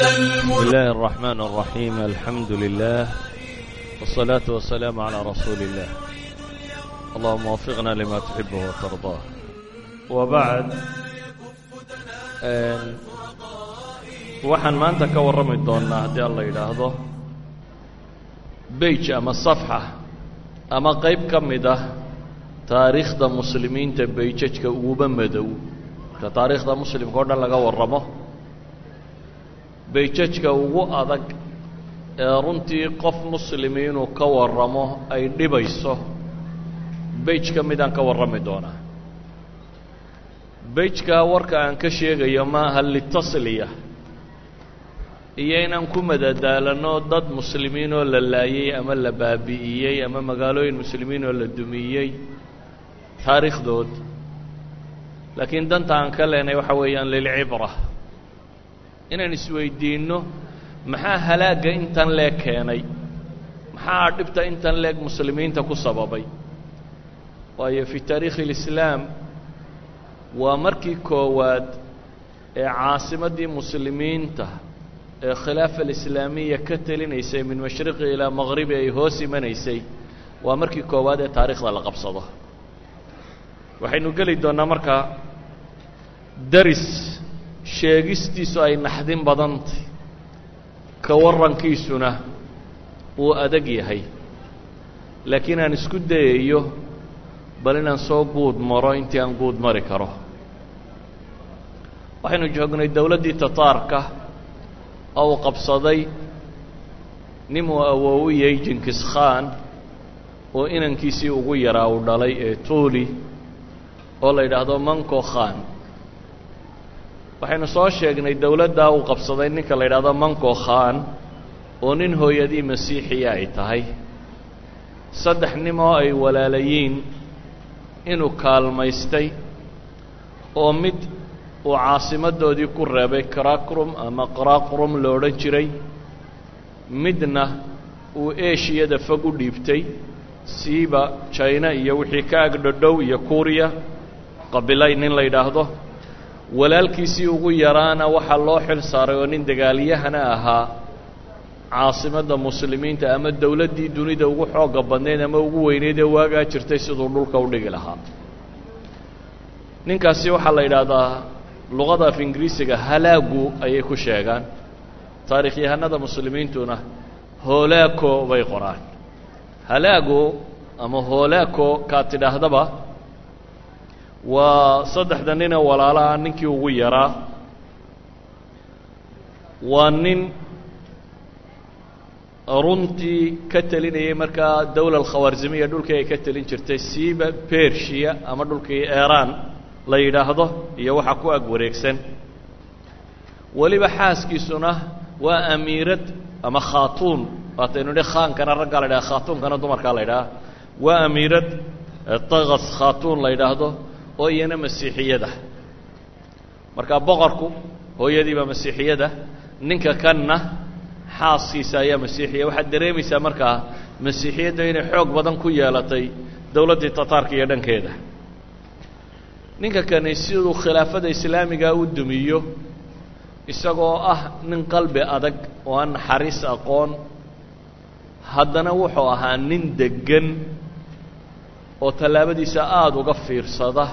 بسم الله الرحمن الرحيم الحمد لله والصلاة والسلام على رسول الله اللهم وفقنا لما تحبه وترضاه وبعد waxaan maanta ka warrami doonnaa haddii alla yidhaahdo beij ama safxa ama qayb ka mid ah taariikhda muslimiinta beijajka uguba madow marka taariikhda muslimka o dhan laga warramo beijajka ugu adag ee runtii qof muslimi inuu ka warramo ay dhibayso beij ka midaan ka warrami doonaa. Beijka warka aan ka sheegayo maaha litasliya iyo inaan ku madadaalano dad muslimiin oo la laayey ama la baabi'iyey ama magaalooyin muslimiin oo la dumiyey taariikhdood. Laakiin danta aan ka leenay waxa weeyaan lilcibra inaan isweydiinno maxaa halaagga intan leeg keenay? Maxaa dhibta intan leeg muslimiinta ku sababay? Waayo fi taariikhi اlislaam waa markii koowaad ee caasimaddii muslimiinta ee khilaafa alislaamiya ka telinaysay min mashriqi ilaa maqribi ay hoos imanaysay waa markii koowaad ee taariikhda la qabsado. Waxaynu geli doonnaa markaa daris sheegistiisu ay naxdin badantay ka warrankiisuna uu adag yahay. Laakiin aan isku dayayo bal inaan soo guud maro intii aan guud mari karo. Waxaynu joognay dowladdii tataarka oo uu qabsaday ninuu awoowiyey jinkis khan oo inankiisii ugu yaraa uu dhalay ee tuuli oo la yidhaahdo manko khan waxaynu soo sheegnay dowladdaa uu qabsaday ninka la yidhaahdo manko khan oo nin hooyadii masiixiya ay tahay. Saddex nim oo ay walaalayiin inuu kaalmaystay oo mid uu caasimaddoodii ku reebay karakrum ama qaraqrum lo odhan jiray midna uu eshiyada fog u dhiibtay siiba jina iyo wixii ka agdhodhow iyo kuuriya qabilay nin la yidhaahdo walaalkiisii ugu yaraana waxaa loo xil saaray oo nin dagaalyahana ahaa caasimadda muslimiinta ama dowladdii dunida ugu xoogga badnayd ama ugu weyneyd ee waagaa jirtay siduu dhulka u dhigi lahaa. Ninkaasi waxaa la yidhaahdaa luqada af ingiriisiga halaagu ayay ku sheegaan. Taarikhyahanada muslimiintuna hoolaako bay qoraan. Halaago ama hoolaako kaa tidhaahdaba waa saddexda ninee walaalaha ninkii ugu yaraa. Waa nin runtii ka telinayay markaa dowla alkhawaarzimiya dhulkii ay ka telin jirtay siiba bershiya ama dhulkii iran la yidhaahdo iyo waxa ku ag wareegsan. Weliba xaaskiisuna waa amiirad ama khaatuun. Waataynu nihi khaankana raggaa la yidhaha khaatuunkana dumarkaa la yidhaha. Waa amiirad takas khaatuun la yidhaahdo oo masiixiyada. Markaa boqorku hooyadiiba masiixiyada ninka kanna xaaskiisa ayaa masiixiya. Waxaad dareemaysaa markaa masiixiyadda inay xoog badan ku yeelatay dowladdii tataarka iyo dhankeeda. Ninka kani siduu khilaafada islaamiga u dumiyo isagoo ah nin qalbi adag oo aan naxariis aqoon haddana wuxuu ahaa nin deggan oo tallaabadiisa aada uga fiirsada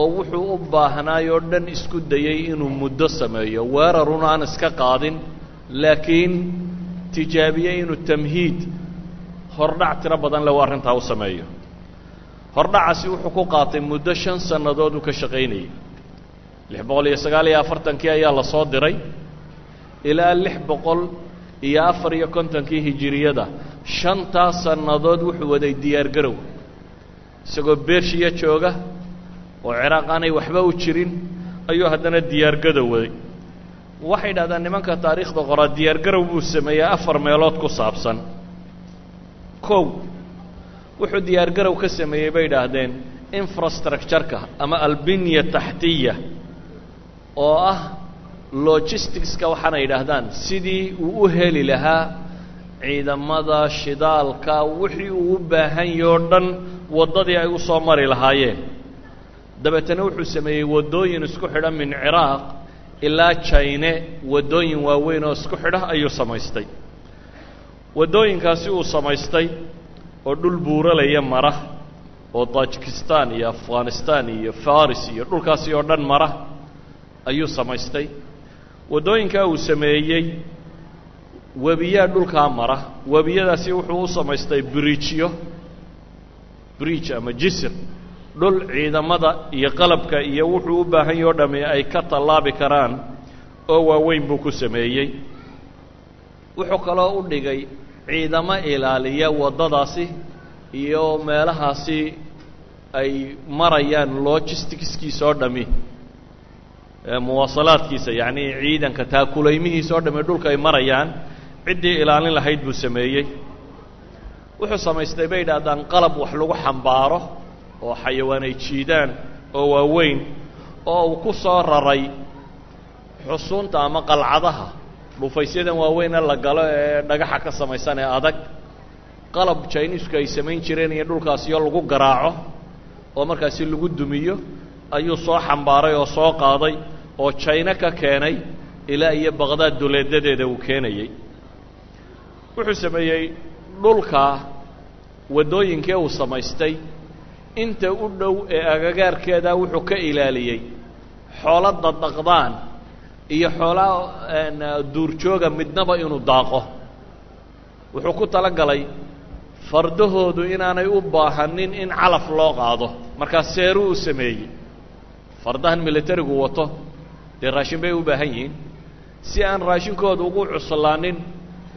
oo wuxuu u baahnaayoo dhan isku dayey inuu muddo sameeyo. Weeraruna aan iska qaadin laakiin tijaabiyey inuu tamhiid hordhac tiro badan leh u arrintaa u sameeyo. Hordhacaasi wuxuu ku qaatay muddo shan sannadood uu ka shaqaynayay. Lix boqol iyo sagaal iyo afartankii ayaa la soo diray ilaa lix boqol iyo afar iyo kontonkii hijiriyada. Shantaas sannadood wuxuu waday diyaargarow isagoo bershiya jooga oo ciraaq aanay waxba u jirin ayuu haddana diyaargadow waday. Waxay yidhahdaan nimanka taariikhda qoraa diyaargarow buu sameeyey afar meelood ku saabsan. Kow wuxuu diyaargarow ka sameeyey bay idhaahdeen infrastructureka ama albinya taxtiya oo ah logisticska waxaana yidhaahdaan sidii uu u heli lahaa ciidamada shidaalka wixii uu u baahan dhan waddadii ay u soo mari lahaayeen dabeetana wuxuu sameeyey waddooyin isku xidhan min ciraaq ilaa jayne waddooyin waaweyn oo isku xidha ayuu samaystay. Waddooyinkaasi uu samaystay oo dhul buuralaya mara oo tajikistan iyo afghanistan iyo faris iyo dhulkaasi oo dhan mara ayuu samaystay. Waddooyinkaa uu sameeyey webiyaa dhulkaa mara webiyadaasi wuxuu u samaystay bridgeyo bridge ama jisir dhul ciidamada iyo qalabka iyo wuxuu u baahan yaho dhami ay ka tallaabi karaan oo waaweyn buu ku sameeyey. Wuxuu kaloo u dhigay ciidamo ilaaliya waddadaasi iyo meelahaasi ay marayaan logisticskiisa oo dhami muwaasalaadkiisa yacnii ciidanka taakulaymihiisa oo dhami dhulka ay marayaan. Ciddii ilaalin lahayd buu sameeyey. Wuxuu samaystay bay yidhaahdaan qalab wax lagu xambaaro oo xayawaan ay jiidaan oo waaweyn oo uu ku soo raray xusuunta ama qalcadaha. Dhufaysyadan waaweyn ee la galo ee dhagaxa ka samaysan ee adag. Qalab jiniisku ay samayn jireen iyo dhulkaasiyo lagu garaaco oo markaasi lagu dumiyo ayuu soo xambaaray oo soo qaaday oo jayno ka keenay ilaa iyo baqdaad duleedadeeda uu keenayey wuxuu sameeyey dhulka waddooyinkee uu samaystay inta u dhow ee agagaarkeeda wuxuu ka ilaaliyey xoolo daddaqdaan iyo xoolaa duurjooga midnaba inuu daaqo. Wuxuu ku tala galay fardahoodu inaanay u baahanin in calaf loo qaado markaa seeruu u sameeyey. Fardahan militarigu wato dee raashin bay u baahan yihiin. Si aan raashinkooda ugu cuslaanin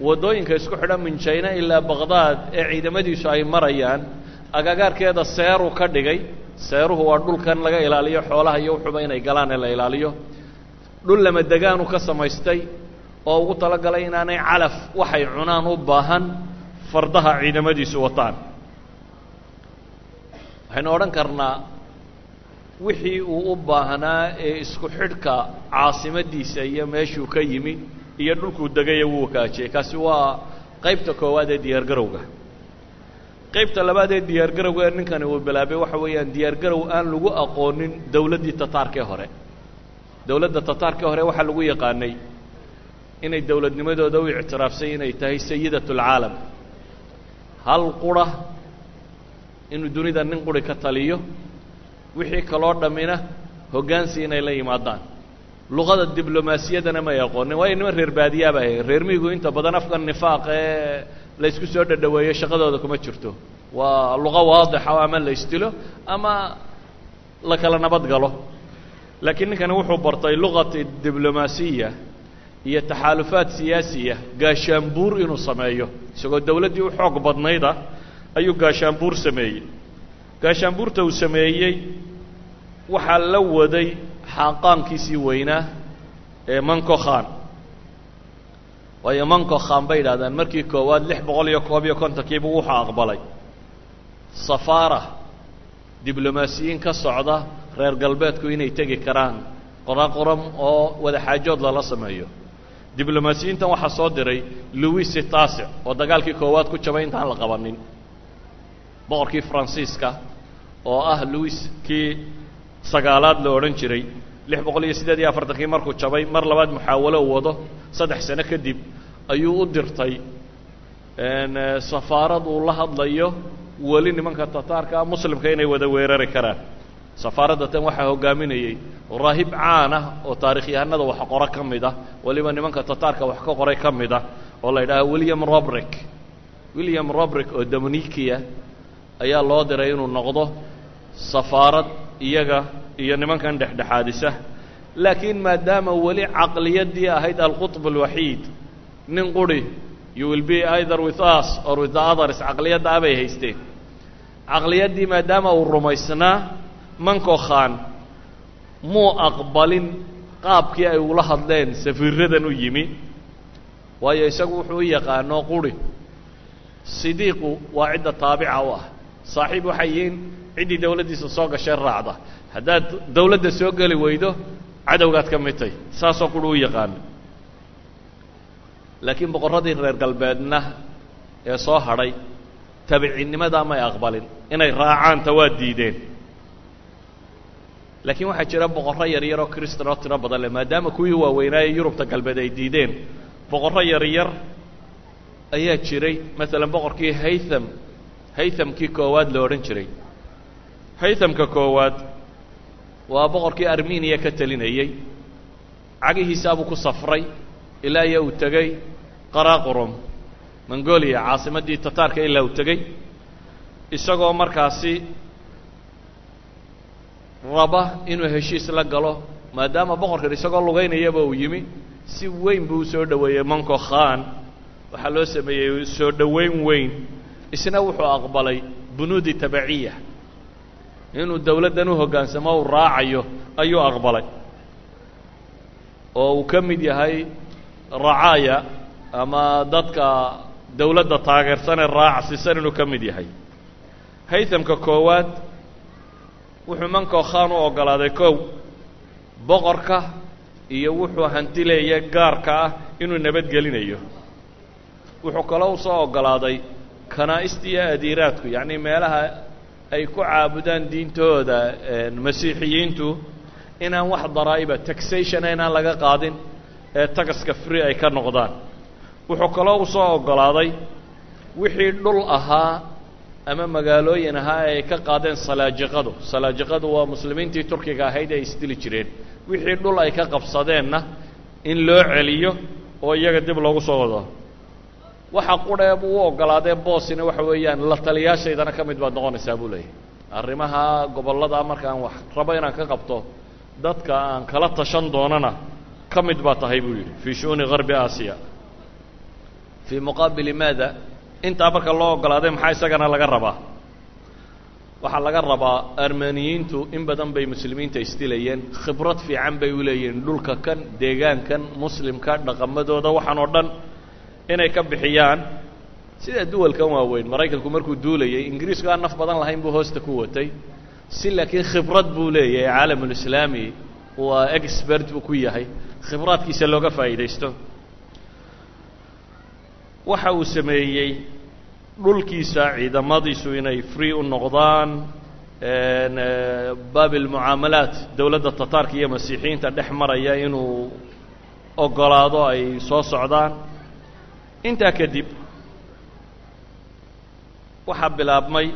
waddooyinka isku xidha min jayna ilaa baqdaad ee ciidamadiisu ay marayaan agagaarkeeda seeruu ka dhigay. Seeruhu waa dhulkan laga ilaaliyo xoolaha iyo wuxuuba inay galaan ee la ilaaliyo. Dhul lama degaanu ka samaystay oo ugu talagalay inaanay calaf waxay cunaan u baahan fardaha ciidamadiisu wataan. Waxaynu odhan karnaa wixii uu u baahnaa ee isku xidhka caasimadiisa iyo meeshuu ka yimi iyo dhulkuu degaya wuu wakaajiyey kaasi waa qaybta koowaad ee diyaargarowga qaybta labaad ee diyaargarowga ninkani uu bilaabay waxa weeyaan diyaargarow aan lagu aqoonin dowladdii tataarkee hore. Dowladda tataarkee hore waxaa lagu yaqaanay inay dowladnimadooda u ictiraafsay inay tahay sayidat اlcaalam hal qura inuu dunida nin quri ka taliyo wixii kaloo dhammina hoggaansi inay la yimaadaan. Luqada diblomaasiyaddana may aqoonin waayo niman reer baadiyaaba ahay reer miyigu inta badan afka nifaaq ee la ysku soo dhadhaweeyo shaqadooda kuma jirto. Waa luqo waadixa o ama la isdilo ama la kala nabad galo. Laakiin ninkani wuxuu bartay luqati diblomaasiya iyo taxaalufaad siyaasiya gaashaanbuur inuu sameeyo. Isagoo dowladdii u xoog badnayda ayuu gaashaanbuur sameeyey. Gaashaanbuurta uu sameeyey waxaa la waday xaaqaankiisii weynaa ee manco khan waayo manco khan bay yidhahdaan markii koowaad lix boqol iyo koob iyo kontonkiibu wuxuu aqbalay. Safaara diblomaasiyiin ka socda reer galbeedku inay tegi karaan qoraqoram oo wadaxaajood lala sameeyo. Diblomaasiyiintan waxaa soo diray louis taasic oo dagaalkii koowaad ku jabay intaan la qabanin. Boqorkii faransiiska oo ah louis kii sagaalaad la odhan jiray lix boqol iyo siddeed iyo afartankii markuu jabay mar labaad muxaawalo u wado saddex sano kadib ayuu u dirtay. Safaarad uu la hadlayo weli nimanka tataarka muslimka inay wada weerari karaan. Safaaradda tan waxaa hogaaminayey raahib caan ah oo taarikhyahanada wax qoro ka mid ah weliba nimanka tataarka wax ka qoray ka mid ah oo la yidhaaha william robrick. William robrick oo dominikia ayaa loo diray inuu noqdo safaarad iyaga iyo nimankan dhexdhexaadisa. Laakiin maadaama weli caqliyaddii ahayd alqutb alwaxiid nin quri you will be either with us or with the others caqliyaddaa bay haysteen. Caqliyaddii maadaama uu rumaysnaa manco khan muu aqbalin qaabkii ay ula hadleen safiiradan u yimi. Waayo isagu wuxuu u yaqaano quri sidiiqu waa cidda taabica u ah. Saaxiib waxay yihiin ciddii dawladdiisa soo gashee raacda haddaad dawladda soo geli weydo cadowgaad ka mid tay saasoo quri u yaqaano laakiin boqorradii reer galbeedna ee soo hadhay tabiciinnimadaa may aqbalin inay raacaanta waa diideen. Laakiin waxaa jira boqorro yaryar oo kristan oo tiro badan leh maadaama kuwii waaweynaaye yurubta galbeed ay diideen. Boqorro yaryar ayaa jiray maalan boqorkii haytham haythamkii koowaad la odhan jiray. Haythamka koowaad waa boqorkii armeniya ka telinayey cagihiisaabuu ku safray ilaa iyo uu tegey qaraqrum mongolia caasimaddii tataarka ilaa uu tegey isagoo markaasi raba inuu heshiis la galo maadaama boqorkan isagoo lugaynayaba uu yimi si weyn buu u soo dhoweeyey monko khan. Waxaa loo sameeyey soo dhoweyn weyn. Isna wuxuu aqbalay bunuudi tabaciya inuu dowladdan u hoggaansamo uu raacayo ayuu aqbalay. Oo uu ka mid yahay racaaya ama dadka dowladda taageersanee raacsisan inuu ka mid yahay. Haythamka koowaad wuxuu manko khan u oggolaaday kow boqorka iyo wuxuu hantileeya gaarka ah inuu nabadgelinayo wuxuu kaloo u soo oggolaaday kanaa'ista iyo adiiraadku yacnii meelaha ay ku caabudaan diintooda masiixiyiintu inaan wax daraa'iba taxationa inaan laga qaadin ee tagaska free ay ka noqdaan. Wuxuu kaloo u soo oggolaaday wixii dhul ahaa ama magaalooyin ahaa ee ay ka qaadeen salaajiqadu salaajiqadu waa muslimiintii turkiga ahayd ay isdili jireen. Wixii dhul ay ka qabsadeenna in loo celiyo oo iyaga dib loogu soo wado waxa qudhee buu u oggolaadee boosina waxa weeyaan la taliyaashaydana ka mid baad noqonaysaa buu leeyahy arrimaha gobollada markaan wax rabo inaan ka qabto dadka aan kala tashan doonana ka mid baa tahay buu yidhi fii shu'uni garbi aasiya. Fii muqaabili maada intaa marka loo oggolaaday maxaa isagana laga rabaa? Waxaa laga rabaa armaniyiintu in badan bay muslimiinta isdilayeen khibrad fiican bay u leeyihiin dhulka kan deegaankan muslimka dhaqamadooda waxaan oo dhan inay ka bixiyaan. Sida duwalkan waaweyn maraykanku markuu duulayay ingiriisku aan naf badan lahayn buu hoosta ku watay. Si laakiin khibrad buu leeyahay caalamulislaami waa expert buu ku yahay. Khibraadkiisa looga faa'iidaysto. Waxa uu sameeyey dhulkiisa ciidamadiisu inay free u noqdaan baabil mucaamalaat dowladda tataarka iyo masiixiyiinta dhex maraya inuu oggolaado ay soo socdaan intaa kadib waxaa bilaabmay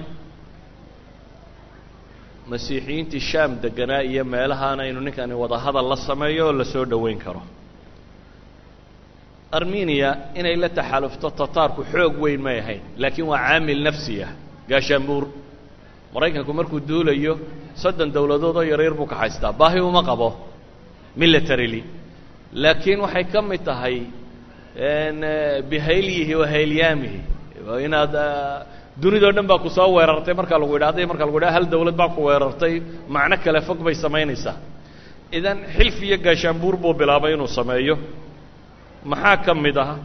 masiixiyiintii shaam deganaa iyo meelahaana inuu ninkani wada hadal la sameeyo oo la soo dhoweyn karo. Armeniya inay la taxaalufto tataarku xoog weyn may ahayn laakiin waa caamil nafsi ah gaashaanbuur maraykanku markuu duulayo soddon dowladood oo yaryar buu ka haystaa baahi uma qabo militarily. Laakiin waxay ka mid tahay bihayliyihi wa haylyaamihi inaad dunidao dhan baa ku soo weerartay. Markaa lagu yidhahday markaa lagu yidhaha hal dawlad baa ku weerartay. Macno kale fog bay samaynaysaa idan xilf iyo gaashaanbuur buu bilaabay inuu sameeyo. Maxaa ka mid ah?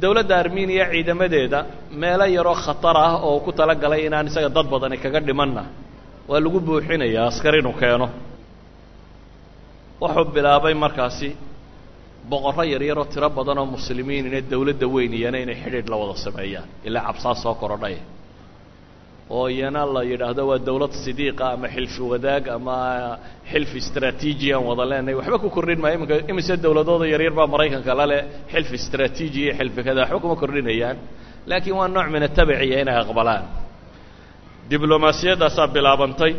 Dowladda armeniya ciidamadeeda meelo yaroo khatar ah oo ku tala galay inaan isaga dad badani kaga dhimanna. Waa lagu buuxinayaa askar inuu keeno. Wuxuu bilaabay markaasi boqorro yaryaroo tiro badan oo muslimiin ina dowladda weyn iyana inay xidhiidh la wada sameeyaan ilaa cabsaa soo korodhay. Oo iyana la yidhaahdo waa dowlad sidiiqa ama xilfi wadaag ama xilfi istraatiiji aan wada leenahay waxba ku kordhin maayo iminka imise dowladooda yaryar baa maraykanka la leh xilfi istraatiiji iyo xilfi kada waxba kuma kordhinayaan. Laakiin waa nooc min atabiciya inay aqbalaan. Diblomaasiyaddaasaa bilaabantay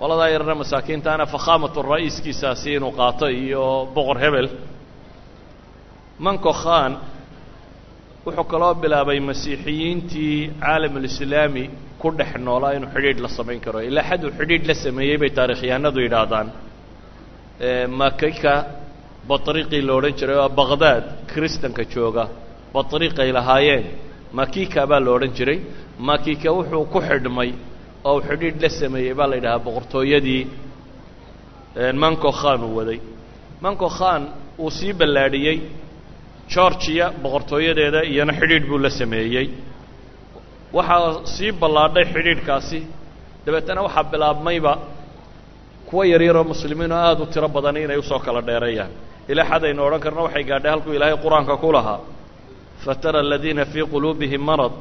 qoladaa yarna masaakiintaana fakhaamatu ra'iiskiisaasi inuu qaato iyo boqor hebel. Manko khan wuxuu kaloo bilaabay masiixiyiintii caalamulislaami ku dhex noolaa inuu xidhiidh la samayn karo. Ilaa xad uu xidhiidh la sameeyey bay taarikhyahanadu yidhaahdaan. Makika batriiqii la odhan jiray oo baqdaad kristanka jooga. Batriiqay lahaayeen. Makika baa la odhan jiray. Makika wuxuu ku xidhmay oo uu xidhiidh la sameeyey baa la yidhahaa boqortooyadii manco khan uu waday. Manco khan uu sii ballaadhiyey georgiya boqortooyadeeda iyana xidhiidh buu la sameeyey. Waxaa sii ballaadhay xidhiidhkaasi. Dabeetana waxaa bilaabmayba kuwa yaryaroo muslimiin oo aada u tiro badan inay u soo kala dheereeyaan. Ilaa xad aynu odhan karno waxay gaadhay halkuu ilaahay qur'aanka ku lahaa. Fatara aladiina fii quluubihim marad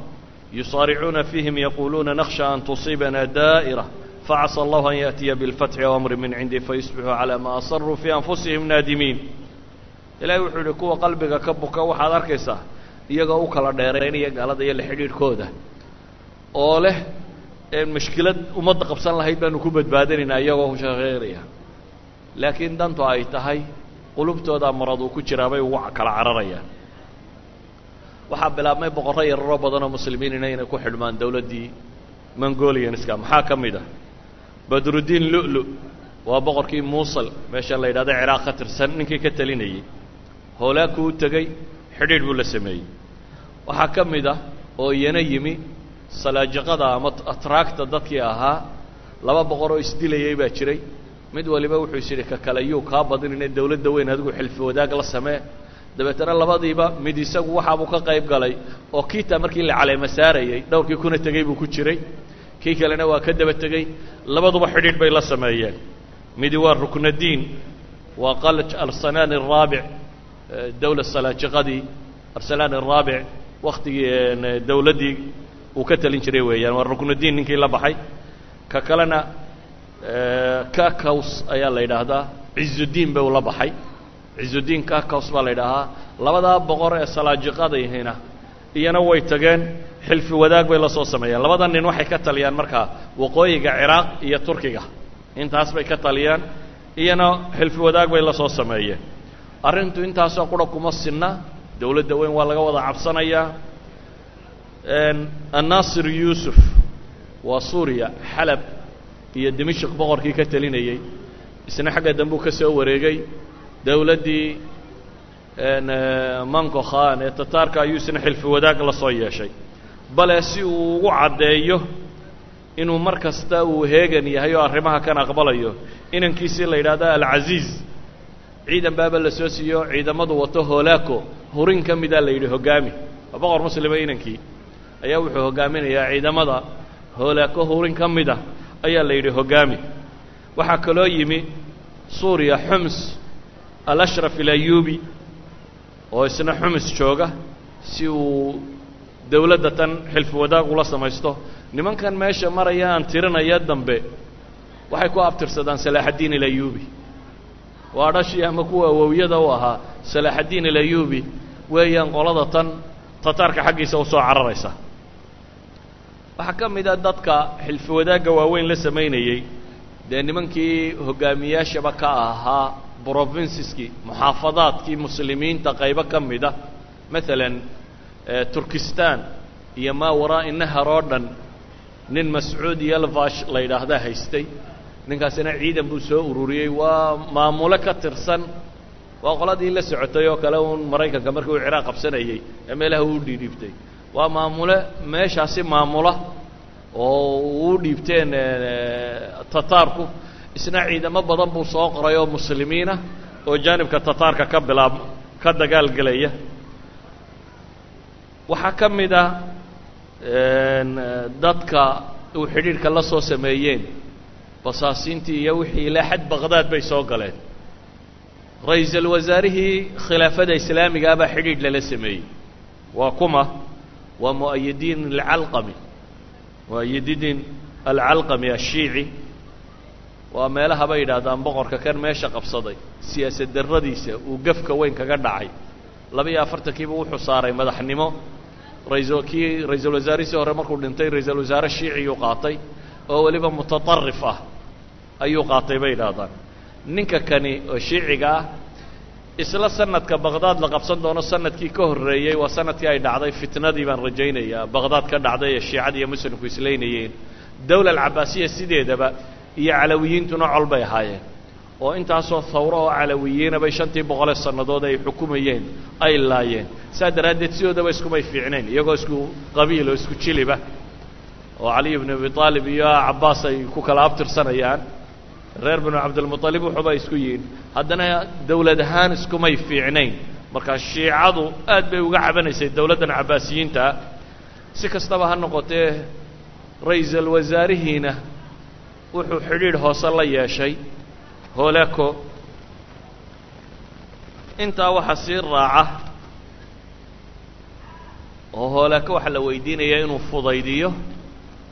yusaaricuuna fiihim yaquuluuna nakhsha an tusiibana daa'ira facasa allahu an yaأtiya biاlfatxi aw amri min cindii fayusbixuu calaa maa asaruu fii anfusihim naadimiin ilaahay wuxuu idhi kuwa qalbiga ka buka waxaad arkaysaa iyagoo u kala dheeraynaya gaalada iyo la xidhiidhkooda oo leh mashkilad ummadda qabsan lahayd baanu ku badbaadinaynaa iyagoo shaqeyraya laakiin dantu ay tahay qulubtoodaa marad uu ku jiraabay ugu kala cararayaan waxaa bilaabmay boqorro yararoo badanoo muslimiinina inay ku xidhmaan dowladdii mongolianska maxaa ka mid ah? Badruddiin lu'lu. Waa boqorkii muusal meesha la yidhahdo ciraaq ka tirsan ninkii ka talinayey hoolaaku u tegey xidhiidh buu la sameeyey. Waxaa ka mid ah oo iyana yimi salaajiqada ama atraagta dadkii ahaa laba boqor oo isdilayay baa jiray. Mid waliba wuxuu is yidhi ka kale yuu kaa badinine dowladda weyn adigu xilfi wadaag la samee dabeetana labadiiba mid isagu waxaabuu ka qayb galay oo kiitaa markii la caleema saarayey dhowrkii kuna tegey buu ku jiray. Kii kalena waa ka daba tegey labaduba xidhiidh bay la sameeyeen. Midi waa ruknadiin waa qalaj arsalaan araabic dowla salaajiqadii arsalaan araabic waktigii dowladdii uu ka talin jiray weeyaan. Waa ruknadiin ninkii la baxay. Ka kalena kakaws ayaa la yidhaahdaa. Cizudiin bay ula baxay cizudiin kakaws baa la yidhaahaa labadaa boqor ee salaajiqadayhina iyana way tageen xilfi wadaag bay la soo sameeyeen. Labada nin waxay ka taliyaan markaa waqooyiga ciraaq iyo turkiga. Intaas bay ka taliyaan iyana xilfi wadaag bay la soo sameeyeen. Arrintu intaasoo qura kuma sinna dowladda weyn waa laga wada cabsanayaa annaasir yuusuf waa suuriya xalab iyo dimashik boqorkii ka talinayey isna xagga dambuu ka soo wareegay dowladdii manko khan ee tataarka ayuu isna xilfi wadaag la soo yeeshay. Bale si uu ugu caddeeyo inuu mar kasta uu heegan yahay oo arrimaha kan aqbalayo inankiisii la yidhaahdo alcaziiz ciidan baaba la soo siiyo ciidamadu wato hoolaako hurin ka midaa la yidhi hoggaami waa boqor muslima inankii. Ayaa wuxuu hoggaaminayaa ciidamada. Hoolaako hurin ka mida. Ayaa la yidhi hoggaami waxaa kaloo yimi suuriya xums alashraf ilayubi oo isna xumus jooga si uu dowladda tan xilfi wadaag ula samaysto. Nimankan meesha maraya tirinaya dambe waxay ku abtirsadaan salaaxaddiin ilayubi waa dhashii ama kuwa awowyada u ahaa salaaxaddiin ilayubi weeyaan qolada tan tataarka xaggiisa u soo cararaysa. Waxaa ka mid a dadka xilfi wadaagga waaweyn la samaynayey dee nimankii hogaamiyaashaba ka ahaa brovinsiskii muxaafadaadkii muslimiinta qaybo ka mida maalan turkistan iyo maa waraa'i nahar oo dhan nin mascuud yalvash la yidhaahdaa haystay. Ninkaasina ciidan buu soo ururiyey waa maamulo ka tirsan. Waa qoladii la socotay oo kale uun maraykanka markii uu ciraaq qabsanayey ee meelaha uu dhiidhiibtay. Waa maamule meeshaasi maamula oo uu dhiibteen tataarku isna ciidamo badan buu soo qoray oo muslimiinah oo jaanibka tataarka ka bilaab ka dagaalgelaya waxaa ka mid ah dadka uu xidhiidhka la soo sameeyeen basaasiintii iyo wixii ilaa xad baqdaad bay soo galeen. Ra'iisul wasaarihii khilaafada islaamigaa baa xidhiidh lala sameeyey. Waa kuma waa mu'ayidiin alcalqami mu'ayidiin alcalqami ashiici waa meelaha bay yidhaahdaan boqorka kan meesha qabsaday. Siyaasad darradiisa uu gafka weyn kaga dhacay. Laba-iyo afartankiiba wuxuu saaray madaxnimo. Kii ra'iisul wasaarihiisii hore markuu dhintay ra'iisul wasaare shiiciyuu qaatay oo weliba mutatarif ah ayuu qaatay bay yidhaahdaan. Ninka kani oo shiiciga ah isla sanadka baqdaad la qabsan doono sannadkii ka horreeyey waa sannadkii ay dhacday fitnadii baan rajaynayaa. Baqdaad ka dhacday ee shiicada iyo muslimku islaynayeen. Dowla alcabaasiya sideedaba iyo calawiyiintuna col bay ahaayeen. oo intaasoo hawro oo calawiyiina bay shantii boqolee sannadood ay xukumayeen ay laayeen. Saa daraaddeed sidoodaba iskumay fiicnayn iyagoo isku qabiil oo isku jiliba. oo caliy bnu abi aalib iyo cabbaas ay ku kala abtirsanayaan. Reer binu cabdilmuطalib wuxuuba isku yihiin haddana dowlad ahaan iskumay fiicnayn markaa shiicadu aad bay uga cabanaysay dowladdan cabbaasiyiintaa si kastaba ha noqotee ra'iisul wasaarihiina wuxuu xidhiidh hoose la yeeshay hooleko intaa waxaa sii raaca oo hooleko waxaa la weydiinayaa inuu fudaydiyo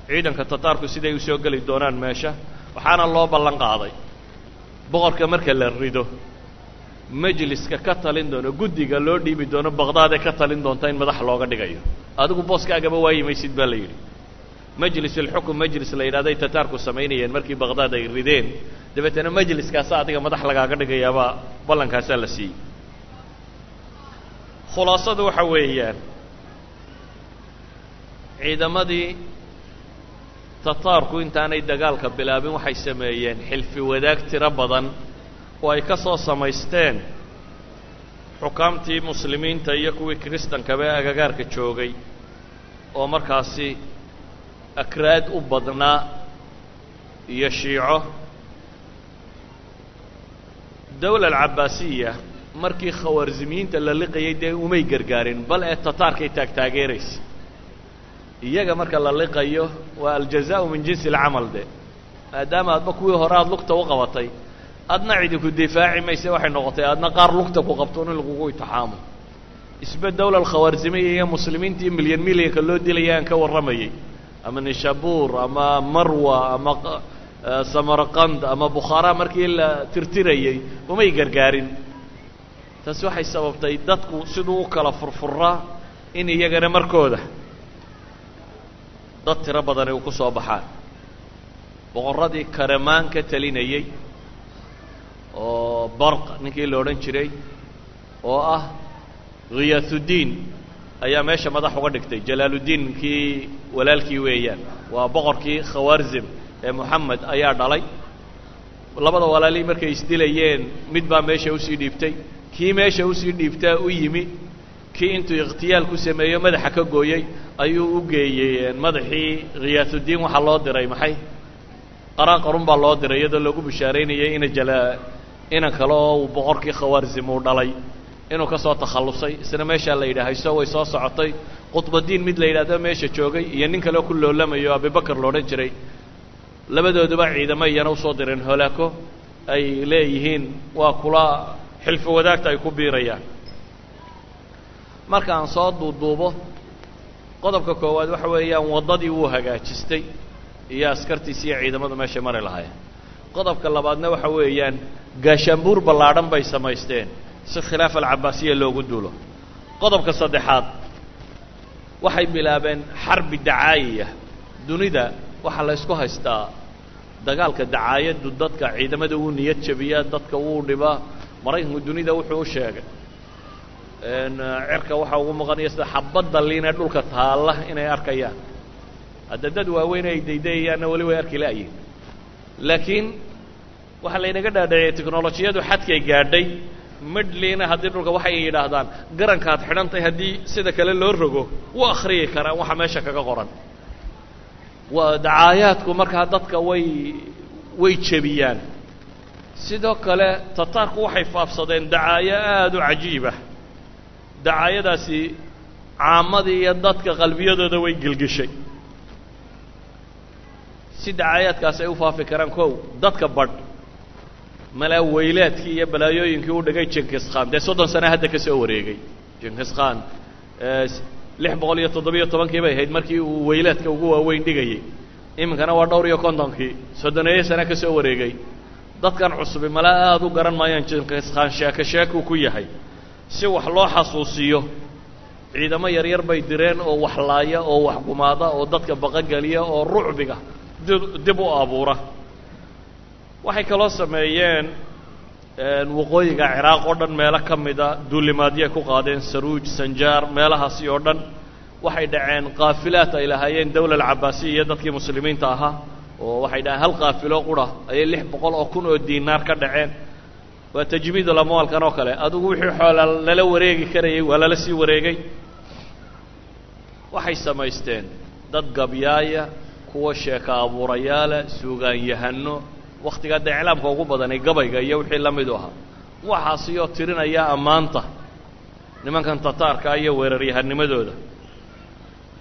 ciidanka tataarku siday u soo geli doonaan meesha waxaana loo ballan qaaday. Boqorka marka la rido majliska ka talin doono guddiga loo dhiibi doono baqdaad ee ka talin doonta in madax looga dhigayo. Adigu booskaagaba waayimaysid baa la yidhi majlis ulxukm majlis la yidhahday tataarku samaynayeen markii baqdaad ay rideen. Dabeetana majliskaasa adiga madax lagaaga dhigayaabaa ballankaasaa la siiyey. Khulaasadu waxa weeyaan ciidamadii tataarku intaanay dagaalka bilaabin waxay sameeyeen xilfi wadaag tiro badan oo ay ka soo samaysteen. Xukaamtii muslimiinta iyo kuwii kiristankaba ee agagaarka joogay oo markaasi akraad u badnaa iyo shiico dawla alcabaasiya markii khawaarzimiyiinta la liqayay dee umay gargaarin bal ee tataarkay taagtaageeraysa iyaga marka la liqayo waa aljazaau min jinsi alcamal de maadaama adba kuwii hore aada lugta u qabatay adna cidinku difaaci mayse waxay noqotay adna qaar lugta ku qabtoon in lagugu itixaamo isbe dawla alkhawaarzimiya iyo muslimiintii milyan milyanka loo dilaya ka warramayay ama nishabuur ama marwa ama samarqand ama bukhaara markii la tirtirayay umay gargaarin. Taasi waxay sababtay dadku siduu u kala furfuraa in iyagana markooda dad tiro badani u ku soo baxaan. Boqorradii karamaan ka talinayey oo barq ninkii la odhan jiray oo ah khiyaatuddiin ayaa meesha madax uga dhigtay. Jalaaluddiin kii walaalkii weeyaan. Waa boqorkii khawaarzim ee moxamed ayaa dhalay. Labada walaalii markay isdilayeen mid baa meesha u sii dhiibtay kii meesha u sii dhiibtaa u yimi kii intuu ikhtiyaal ku sameeyo madaxa ka gooyey ayuu u geeyey madaxii khiyaatuddiin waxaa loo diray maxay? Qaraaqarun baa loo diray iyadoo loogu bishaaraynayay ina jala inan kale oo boqorkii khawaarzim uu dhalay inuu ka soo takhallusay isna meeshaa la yidhaahayso way soo socotay. Qudbadiin mid la yidhahdo meesha joogay iyo nin kale ku loolamayo abibakar lo odhan jiray. Labadooduba ciidamo iyana u soo direen holaako ay leeyihiin waa kula xilfi wadaagta ay ku biirayaan. Marka aan soo duuduubo qodobka koowaad waxa weeyaan waddadii wuu hagaajistay iyo askartiisi iyo ciidamadu meeshay mari lahaayeen. Qodobka labaadna waxa weeyaan gaashaanbuur ballaadhan bay samaysteen si khilaaf alcabaasiya loogu duulo. Qodobka saddexaad waxay bilaabeen xarbi dacaayiya. Dunida waxaa la ysku haystaa dagaalka dacaayaddu dadka ciidamada wuu niyad jabiyaa dadka wuu dhibaa maraykanku dunida wuxuu u sheegay cirka waxaa ugu maqanaya sida xabadda liin ee dhulka taalla inay arkayaan. Hadda dad waaweyn ay daydayayaanna weli way arki la'yihin laakiin waxaa laynaga dhaadhiciyay technolojiyadu xadkay gaadhay medliina haddii dhulka waxay yidhaahdaan. Garankaad xidhantay haddii sida kale loo rogo wuu akhriyi karaan waxa meesha kaga qoran. Dacaayaadku markaa dadka way way jebiyaan. Sidoo kale tataarku waxay faafsadeen dacaayo aada u cajiibah dacaayadaasi caamadii iyo dadka qalbiyadooda way gelgeshay si dacaayaadkaasi ay u faafi karaan kow dadka badh malaa weylaadkii iyo balaayooyinkii u dhigay jinkis khan. Dee soddon sana hadda ka soo wareegay jinkis khan. Lix boqol iyo toddobiyo tobankii bay ahayd markii uu weylaadka ugu waaweyn dhigayey iminkana waa dhowr iyo kontonkii. Soddoneeyo sane ka soo wareegay. Dadkan cusubi malaa aada u garan maayaan jinkis khan sheeko sheekuu ku yahay. Si wax loo xasuusiyo ciidamo yaryar bay direen oo wax laaya oo wax gumaada oo dadka baqogeliya oo rucbiga dib u abuura waxay kaloo sameeyeen waqooyiga ciraaq oo dhan meelo ka mida duulimaadyoay ku qaadeen saruuj sanjaar meelahaasi oo dhan. Waxay dhaceen qaafilaad ay lahaayeen dawla alcabaasiya iyo dadkii muslimiinta ahaa oo waxay dhaheen hal qaafilo qura ayay lix boqol oo kun oo diinaar ka dhaceen. Waa tajmiidul amwaalkan oo kale. Adigu wixii xoola lala wareegi karayay waa lala sii wareegay. Waxay samaysteen dad gabyaaya kuwa sheeka abuurayaala suugaanyahano wakhtigaa dee iclaamka ugu badanay gabayga iyo wixii la midu ahaa. Waxaasiyoo tirinaya ammaanta nimankan tataarka iyo weeraryahanimadooda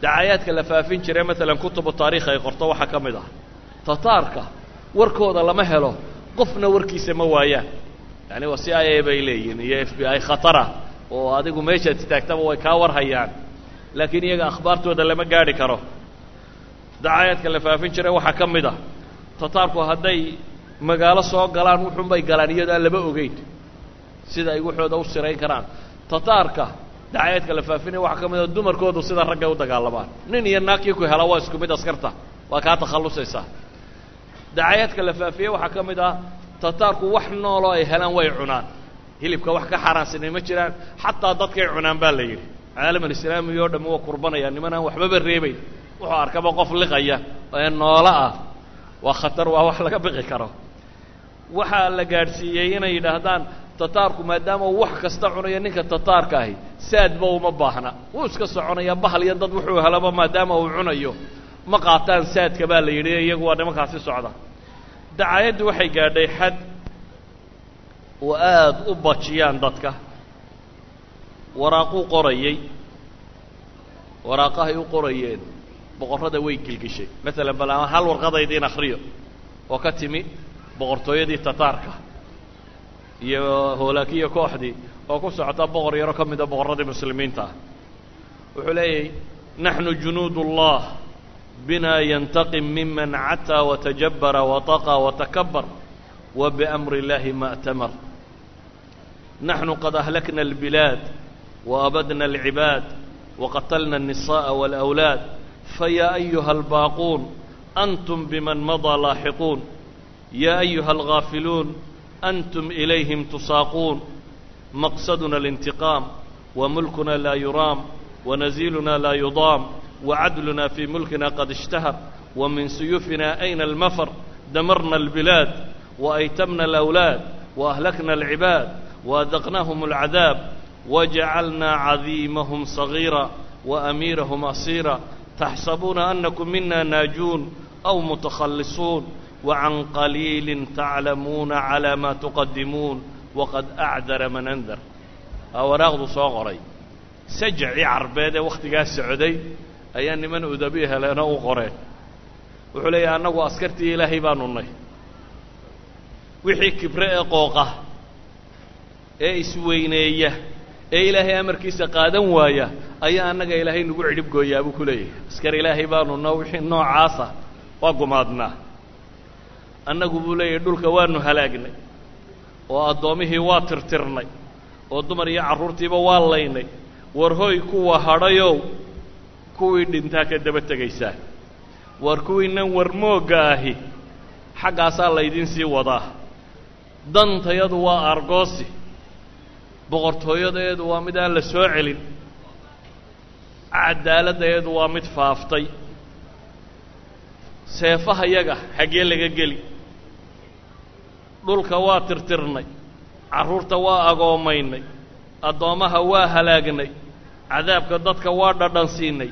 dacayaadka la faafin jire maalan kutubu taariikh ay qorto waxaa ka mid ah. Tataarka warkooda lama helo qofna warkiisa ma waayaan. Yani waa c i a bay leeyihiin iyo f b i khatara oo adigu meeshaad istaagtaba way kaa warhayaan. Laakiin iyaga akhbaartooda lama gaadhi karo. Dacaayadka la faafin jiray waxaa ka mid ah. Tataarku hadday magaalo soo galaan wuxuunbay galaan iyadoo aan laba ogeyn sida ay waxooda u sirayn karaan. Tataarka dacaayadka la faafinaya waxaa ka mid a dumarkoodu sida raggay u dagaalamaan nin iyo naagkii ku hela waa isku mid askarta. Waa kaa takhallusaysaa dacaayadka la faafiyey waxaa ka mid ah tataarku wax nooloo ay helaan way cunaan. Hilibka wax ka xaaraansanay ma jiraan xataa dadkay cunaan baa la yidhi. Caalamulislaami oo dhammi waa kurbanaya niman aan waxbaba reebayn. Wuxuu arkaba qof liqaya ee noolo ah. Waa khatar waa wax laga biqi karo waxaa la gaadhsiiyey inay yidhaahdaan tataarku maadaama wax kasta cunaya ninka tataarka ahi saadba uma baahna. Wuu iska soconayaa bahal iyo dad wuxuu helaba maadaama uu cunayo. Ma qaataan saadka baa la yidhi iyagu waa nimankaasi socda. Dacaayaddu waxay gaadhay xad oo aada u bajiyaan dadka. Waraaquu qorayey. Waraaqahay u qorayeen. Boqorrada way gelgeshay maalan bal hal warqadaydiin akhriyo. Oo ka timi boqortooyadii tataarka iyo hoolaakiya kooxdii oo ku socota boqor yaro ka mida boqorradii muslimiinta ah wuxuu leeyahy naxnu junuud ullah bina yantaqim miman cataa watajabara wataqa watakabar wa biamri اllahi ma اtamar naxnu qad ahlakna اlbilaad waabadna اlcibaad waqatalna الnisaءa wاlأwlaad faya ayuha albaaquun antum biman madaa laaxiquun ya ayuha alghaafiluun antum ilayhim tusaaquun maqsaduna اlintiqaam wamulkuna laa yuraam wanaziiluna laa yudaam wacadluna fii mulkina qad ishtahar wamin suyufina ayna almafar damarna albilaad waaytamna alawlaad waahlakna alcibaad waadaqnaahum alcadaab wajacalnaa cadiimahum sagiira waamiirahum asiira taxsabuuna anakum mina naajuun aw mutakhallisuun wacan qaliilin taclamuuna calaa maa tuqadimuun waqad acdara man andar aa waraaqdu soo qoray sajacii carbeed ee wakhtigaa socday ayaa niman udabi heleenoo u qoreen wuxuu leeyahay annagu askartii ilaahay baanu nay wixii kibre ee qooqa ee isweyneeya ee ilaahay amarkiisa qaadan waaya ayaa annaga ilaahay nagu cidhib gooyaa buu ku leeyahay askar ilaahay baanu wixii noocaasa waa gumaadnaa annagu buu leeyahay dhulka waanu halaagnay oo addoommihii waa tirtirnay oo dumar iyo carruurtiiba waa laynay. War hoy kuwa hadhayow kuwii dhintaa ka daba tegaysaa war kuwiinan warmoogga ahi xaggaasaa laydiin sii wadaa. Dantayadu waa argoosi boqortooyadeedu waa mid aan la soo celin cadaaladdeedu waa mid faaftay. Seefahayaga xaggee laga geli dhulka waa tirtirnay carruurta waa agoomaynay addoommaha waa halaagnay cadaabka dadka waa dhadhansiinay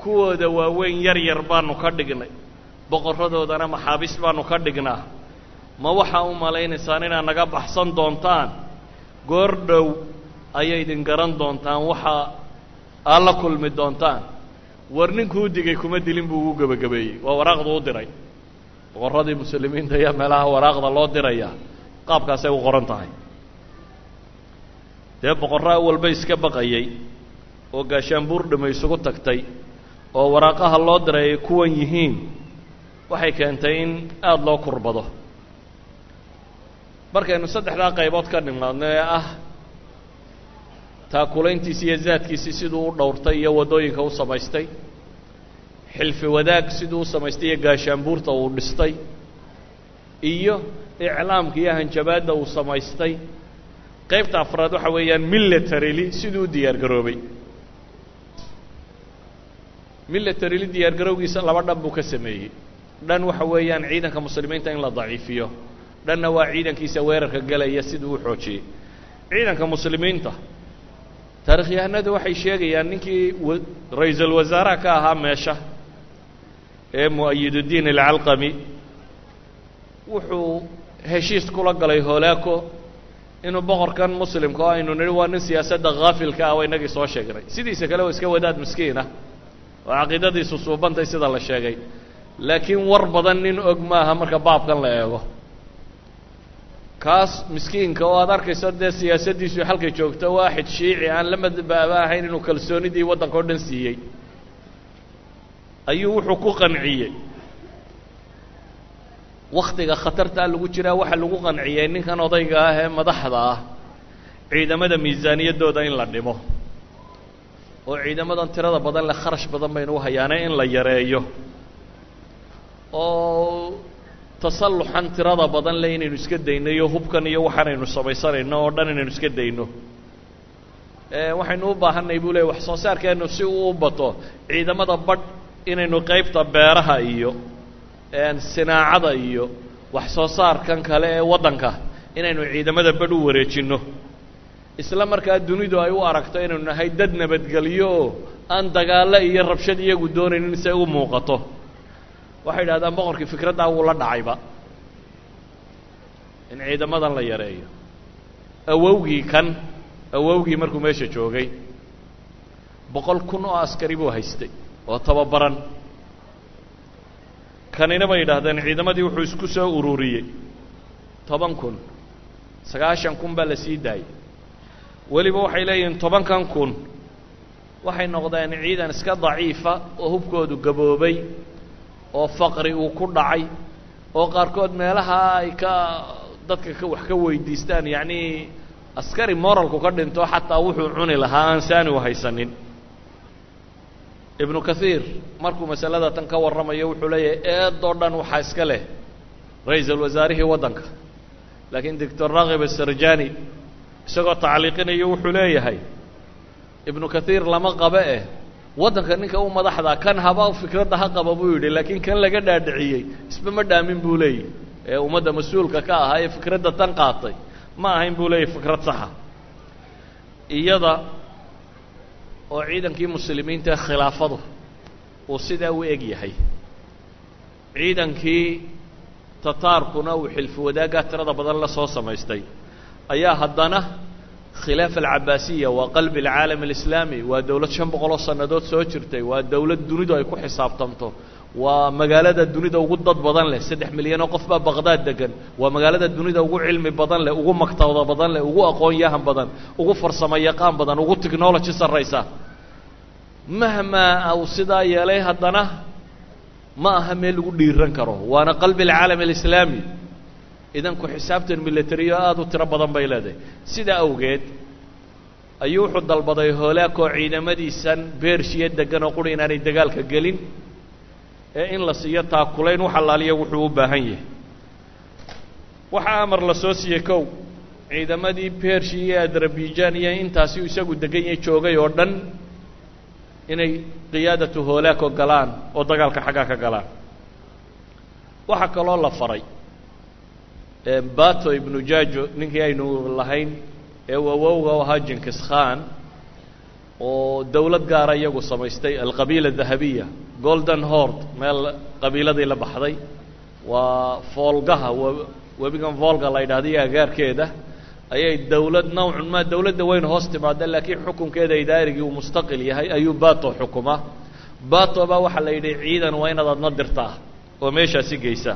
kuwooda waaweyn yar yar baanu ka dhignay boqorradoodana maxaabiis baanu ka dhignaa. Ma waxaa u malaynaysaan inaad naga baxsan doontaan? Goor dhow ayay idin garan doontaan waxaa aad la kulmi doontaan. War ninkuu digay kuma dilin buu ugu gebagabeeyey waa waraaqdu u diray boqorradii muslimiinta iyo meelaha waraaqda loo dirayaa qaabkaasay u qoran tahay. Dee boqorraa walba iska baqayey oo gaashaanbuur dhima isugu tagtay oo waraaqaha loo diray ay kuwan yihiin waxay keentay in aada loo kurbado. Markaynu saddexdaa qaybood ka nimaadno ee ah taakulayntiisi iyo zaadkiisii siduu u dhowrtay iyo waddooyinka u samaystay xilfi wadaag siduu u samaystay iyo gaashaanbuurta uu dhistay iyo iclaamka iyo hanjabaadda uu samaystay. Qaybta afraad waxa weeyaan militaryli siduu u diyaar garoobay laba dhan buu ka sameeyey. Dhan waxa weeyaan ciidanka muslimiinta in la daciifiyo. Dhanna waa ciidankiisa weerarka gelaya siduu u xoojiyey. Ciidanka muslimiinta taarikhyahanadu waxay sheegayaan ninkii ra'iisul wasaaraha ka ahaa meesha ee mu'ayiduddiin alcalqami wuxuu heshiis kula galay hoolaako inuu boqorkan muslimka oo aynu nidhi waa nin siyaasadda haafilka ah waa inagii soo sheegnay. Sidiisa kale waa iska wadaad miskiin ah oo caqiidadiisu suubantay sida la sheegay. Laakiin war badan nin og maaha marka baabkan la eego. Kaas miskiinka oo aad arkayso dee siyaasaddiisu halkay joogto waaxid shiici aan la madbaaba ahayn inuu kalsoonidii waddanka o dhan siiyey ayuu wuxuu ku qanciyey. Wakhtiga khatartaa lagu jiraa waxaa lagu qanciyey ninkan odayga ah ee madaxda ah ciidamada miisaaniyaddooda in la dhimo. Oo ciidamadan tirada badan leh kharash badan baynu u hayaanay in la yareeyo. Oo tasalluxan tirada badan leh inaynu iska dayno iyo hubkan iyo waxaanaynu samaysanayno oo dhan inaynu iska dayno. Waxaynu u baahanay buu leey wax soo saarkeennu si uu u bato ciidamada badh inaynu qaybta beeraha iyo sinaacada iyo wax soo saarkan kale ee waddanka inaynu ciidamada badh u wareejinno. Isla markaa dunidu ay u aragto inaynu nahay dad nabadgelyo oo aan dagaallo iyo rabshad iyagu doonaynin say u muuqato. Waxay idhahdaan boqorkii fikraddaa wuu la dhacayba. In ciidamadan la yareeyo. Awowgii kan awowgii markuu meesha joogay boqol kun oo askari buu haystay oo tababaran. Kanina bay yidhaahdeen ciidamadii wuxuu isku soo ururiyey toban kun. Sagaashan kun baa la sii daayay weliba waxay leeyihiin tobankan kun. Waxay noqdeen ciidan iska daciifa oo hubkoodu gaboobay oo faqri uu ku dhacay oo qaarkood meelaha ay ka dadka ka wax ka weydiistaan yacnii askari moralku ka dhinto xataa wuxuu cuni lahaa aan saani u haysanin ibnu kathiir markuu masalada tan ka warramayo wuxuu leeyahay eedoo dhan waxaa iska leh ra'iisul wasaarihii waddanka. Laakiin doctor rakib asarjani isagoo tacliiqinayo wuxuu leeyahay ibnu kathiir lama qabe eh waddanka ninka u madaxda kan haba fikradda ha qaba buu yidhi. Laakiin kan laga dhaadhiciyey isba ma dhaamin buu leeyahy ee ummadda mas'uulka ka ahaa ee fikradda tan qaatay ma ahayn buu leeyahy fikrad saxa. Iyada oo ciidankii muslimiinta khilaafadu uu sidaa u eg yahay. Ciidankii tataarkuna uu xilfi wadaaggaa tirada badan la soo samaystay. Ayaa haddana khilaafa alcabaasiya waa qalbi alcaalam alislaami waa dowlad shan boqoloo sannadood soo jirtay waa dowlad dunidu ay ku xisaabtamto waa magaalada dunida ugu dad badan leh saddex milyan oo qof baa baqdaad degan waa magaalada dunida ugu cilmi badan leh ugu maktabada badan leh ugu aqoon-yahan badan ugu farsamo badan ugu technology sarraysa. Mahmaa uu sidaa yeelay haddana ma aha meel lagu dhiiran karo. Waana qalbi alcaalam alislaami. Idan ku xisaabtan militariyo aada u tiro badan bay leedahay. Sidaa awgeed ayuu wuxuu dalbaday hoolaakoo ciidamadiisan beershiya degan oo quri inaanay dagaalka gelin ee in la siiyo taakulayn wax allaaliya wuxuu u baahan yahay. Waxaa amar la soo siiyey kow ciidamadii bershiya iyo adrabijan iyo intaasi isagu degan yahay joogay oo dhan inay qiyaadatu hoolaako galaan oo dagaalka xaggaa ka galaan. Waxaa kaloo la faray bato ibnu jajo ninkii aynu lahayn ee awowga u ahaa jinkis khan oo dowlad gaara iyagu samaystay alqabiila dahabiya golden hord meel qabiiladii la baxday. Waa foolgaha webigan volga la yidhahda agaarkeeda. Ayay dowlad nawcun maa dowladda weyn hoos timaada laakiin xukunkeeda idaarigii uu mustaqil yahay ayuu bato xukuma. Bato baa waxaa la yidhi ciidan waa inaad adna dirtaa. Oo meeshaasi geysa.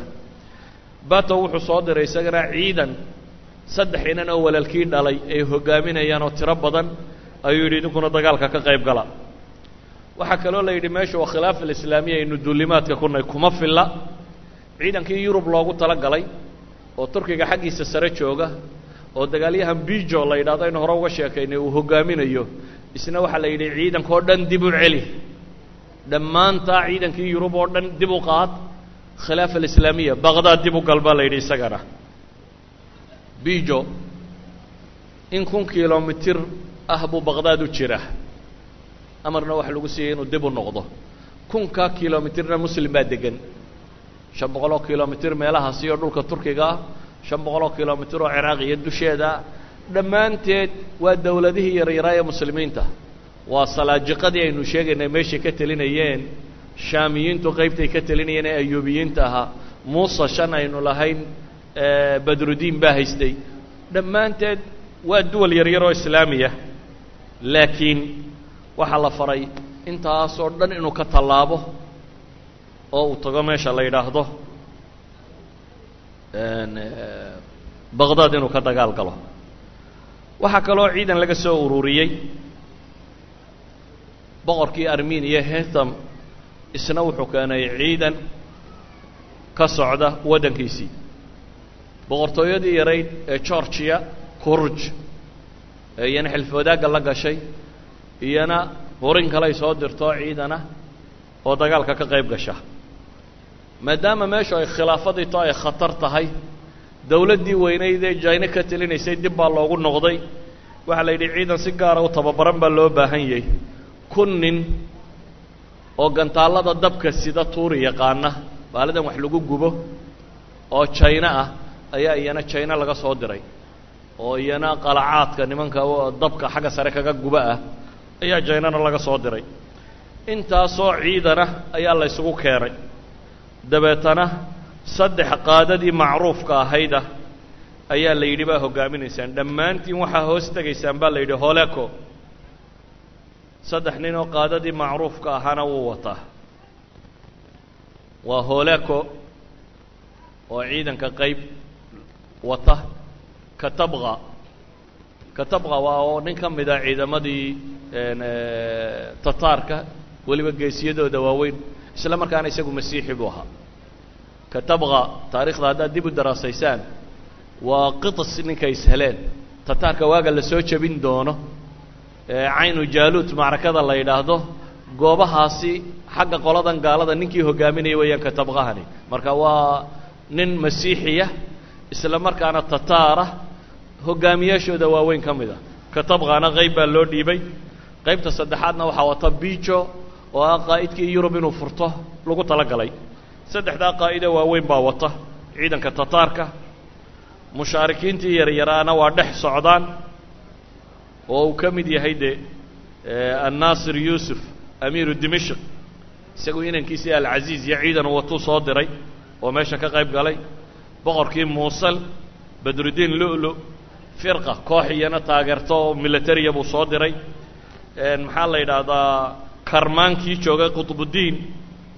Bato wuxuu soo diray isagana ciidan. Saddex inan oo walaalkii dhalay ay hogaaminayaan oo tiro badan ayuu yidhi idinkuna dagaalka ka qayb gala waxaa kaloo la yidhi meesha waa khilaaf alislaamiya aynu duulimaadka kunay kuma filla. Ciidankii yurub loogu tala galay oo turkiga xaggiisa sare jooga oo dagaalyahan bijo la yidhahdo aynu hore uga sheekaynay uu hogaaminayo isna waxaa la yidhi ciidanka oo dhan dib u celi. Dhammaantaa ciidankii yurub oo dhan dib u qaad khilaafa alislaamiya baqdaad dib u gal baa la yidhi isagana. Bijo in kun kilomitir ah buu baqdaad u jira amarna waxa lagu siiyey inuu dib u noqdo. Kunkaa kilomitirna muslim baa degan shan boqol oo kilomitir meelahaasi oo dhulka turkiga ah shan boqol oo kilomitir oo ciraaq iyo dusheeda. Dhammaanteed waa dowladihii yaryaraa ee muslimiinta. Waa salaajiqadii aynu sheegaynay meeshay ka telinayeen shaamiyiintu qaybtay ka telinayeen ee ayuubiyiinta ahaa. Muuse shan aynu lahayn badrudiin baa haystay. Dhammaanteed waa duwal yaryar oo islaamiya. Laakiin waxaa la faray intaasoo dhan inuu ka tallaabo oo uu tago meesha la yidhaahdo baqdaad inuu ka dagaal galo. Waxaa kaloo ciidan laga soo ururiyey boqorkii armeniya hetham isna wuxuu keenay ciidan ka socda waddankiisii. Boqortooyadii yarayd ee georgiya kurj ee iyana xilfi wadaagga la gashay iyana hurin kaley soo dirto ciidana oo dagaalka ka qayb gasha. Maadaama meeshu ay khilaafadii to ay khatar tahay dowladdii weynayd ee ka telinaysay dib baa loogu noqday. Waxaa la yidhi ciidan si gaara u tababaran baa loo baahan yahay. Kun nin oo gantaallada dabka sida tuuri yaqaana baalidan wax lagu gubo oo jayno ah ayaa iyana jayno laga soo diray. Oo iyana qalacaadka nimanka dabka xagga sare kaga guba ah ayaa jaynana laga soo diray. Intaasoo ciidana ayaa la ysugu keenay. Dabeetana saddex qaadadii macruufka ahayda ayaa la yidhi baa hoggaaminaysaan dhammaantiin waxaa hoos tegaysaan baa la yidhi holeco saddex nin oo qaadadii macruufka ahaana wuu wataa. Waa holeco oo ciidanka qayb wata katabqa katabqa waa oo nin ka mida ciidamadii tataarka weliba geesiyadooda waaweyn isla markaana isagu masiixi buu ahaa. Katabqa taarikhda haddaad dib u daraasaysaan waa qitis ninkay isheleen tataarka waaga la soo jebin doono caynu jaaluut macrakada la yidhaahdo goobahaasi xagga qoladan gaalada ninkii hogaaminaya weeyaan katabqahani marka waa nin masiixiya isla markaana tataara hogaamiyaashooda waaweyn ka mid a katabqana qayb baa loo dhiibay qaybta saddexaadna waxaa wata bijo oo ah qaa'idkii yurub inuu furto lagu talagalay. Saddexdaa qaa'ide waaweyn baa wata ciidanka tataarka mushaarikiintii yaryaraana waa dhex socdaan oo uu ka mid yahay de annaasir yuusuf amiiru dimashq isagu inankiisii alcaziiz iyo ciidan watuu soo diray oo meesha ka qayb galay. Boqorkii muusal badrudiin lu'lu firqa koox iyana taageerto oo militariya buu soo diray maxaa la yidhaahdaa karmaankii joogay qutbuddiin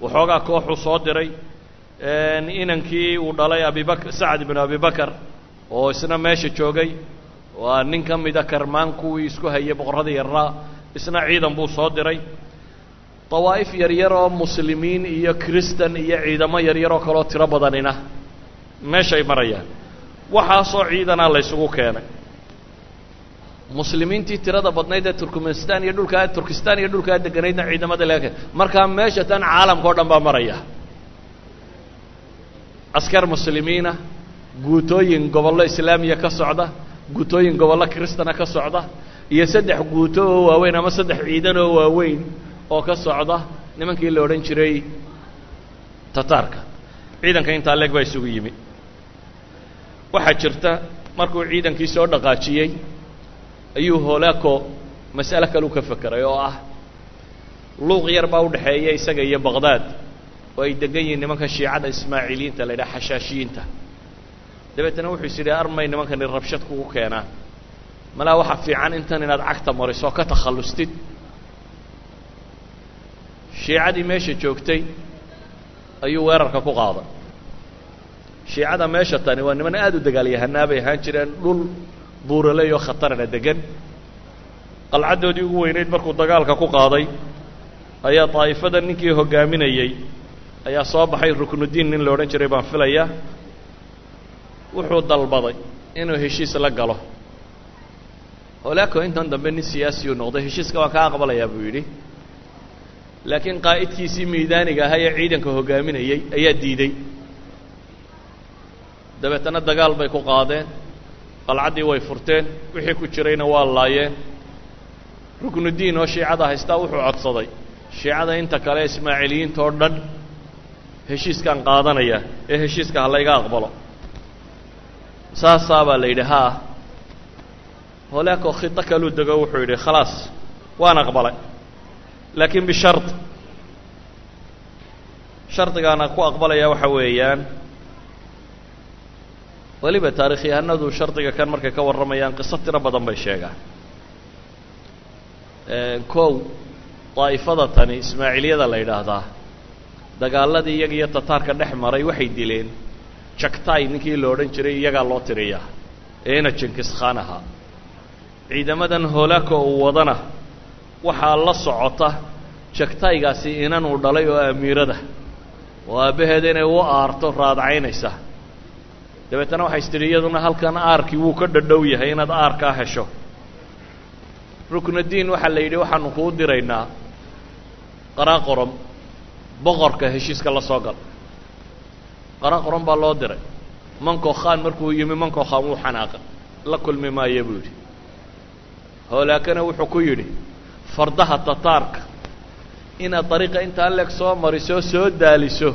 waxoogaa kooxuu soo diray. Inankii uu dhalay abibak sacd ibnu abibakar oo isna meesha joogay. Waa nin ka mida karmaan kuwii isku hayay boqorrada yarraa isna ciidan buu soo diray. Dawaa'if yaryar oo muslimiin iyo kristan iyo ciidamo yaryar oo tiro badanina meeshay marayaan. Waxaasoo ciidanaa la ysugu keenay muslimiintii tirada badnayd ee turkmenistan iyo dhulkaa turkistan iyo dhulkaa deganaydna ciidamada keenay markaa meesha tan caalamka o dhan baa maraya. Askar muslimiina guutooyin gobollo islaamiya ka socda guutooyin gobollo kristana ka socda iyo saddex guuto oo waaweyn ama saddex ciidan oo waaweyn oo ka socda nimankii la odhan jiray tataarka ciidanka intaa leeg baa isugu yimi. Waxaa jirta markuu ciidankii soo dhaqaajiyey ayuu hoolaako mas'alo kaleu ka fekeray oo ah luuq yar baa udhaxeeya isaga iyo baqdaad oo ay degan yihiin nimanka shiicada ismaaciiliyiinta la yidhaha xashaashiyiinta. Dabeetana wuxuu is yidhi armay nimankani rabshad kugu keenaan malaa waxaa fiican intan inaad cagta mariso ka takhallustid shiicadii meesha joogtay ayuu weerarka ku qaaday. Shiicada meesha tani waa niman aada u dagaalyahanaa bay ahaan jireen dhul buuraley oo khatarana degan qalcaddoodii ugu weynayd markuu dagaalka ku qaaday ayaa daa'ifada ninkii hoggaaminayey ayaa soo baxay ruknuddiin nin la odhan jiray baan filayaa wuxuu dalbaday inuu heshiis la galo. Holaako intan dambe nin siyaasiyuu noqday heshiiska waan kaa aqbalayaa buu yidhi. Laakiin qaa'idkiisii miidaaniga ahaa ee ciidanka hoggaaminayey ayaa diiday dabeetana dagaal bay ku qaadeen qalcaddii way furteen wixii ku jirayna waa laayeen. Ruknuddiin oo shiicada haystaa wuxuu codsaday. Shiicada inta kale ismaaciiliyiinta oo dhan heshiiskaan qaadanaya ee heshiiska ha layga aqbalo. Saasaa baa la yidhi haa. Holaakoo khito kaluu dego wuxuu yidhi khalaas waan aqbalay. Laakiin bishard shardigaana ku aqbalaya waxa weeyaan weliba taarikhyahanadu shardiga kan markay ka warramayaan qiso tiro badan bay sheegaan. Kow daa'ifada tani ismaaciiliyada la yidhaahdaa dagaaladii iyaga iyo tataarka dhex maray waxay dileen jaktay ninkii la odhan jiray iyagaa loo tiriyaa eena jenkis khaan ahaa. Ciidamadan hoolaaka uu wadana waxaa la socota jagtaygaasi inanuu dhalay oo amiirada. Oo aabbaheeda inay u aarto raadacaynaysa dabeetana waxay istidhi iyaduna halkan aarkii wuu ka dhadhow yahay inaad aarkaa hesho. Ruknadiin waxaa la yidhi waxaanu kuu diraynaa qaraaqorom boqorka heshiiska la soo gal qaraaqorom baa loo diray. Manko khaan markuu yimi manko khaan wuu xanaaqay la kulmi maayo buu yidhi. Hoolaakana wuxuu ku yidhi fardaha tataarka inaad dariiqa intaa leeg soo mariso soo daaliso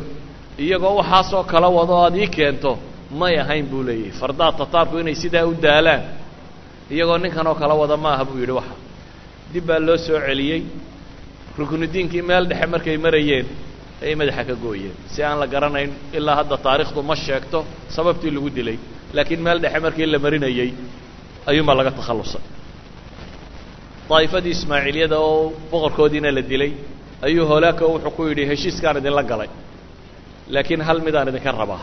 iyagoo waxaasoo kala wado aad ii keento may ahayn buu leeyahay fardaha tataarku inay sidaa u daalaan. Iyagoo ninkan oo kala wada maaha buu yidhi waxa dib baa loo soo celiyey. Ruknudiinkii meel dhexe markay marayeen ayay madaxa ka gooyeen. Si aan la garanayn ilaa hadda taariikhdu ma sheegto sababtii lagu dilay. Laakiin meel dhexe markii la marinayey ayuunbaa laga takhallusay daa'ifadii ismaaciiliyada oo boqorkoodiina la dilay ayuu hoolaaka wuxuu ku yidhi heshiiskaan idinla galay. Laakiin hal midaan idinka rabaa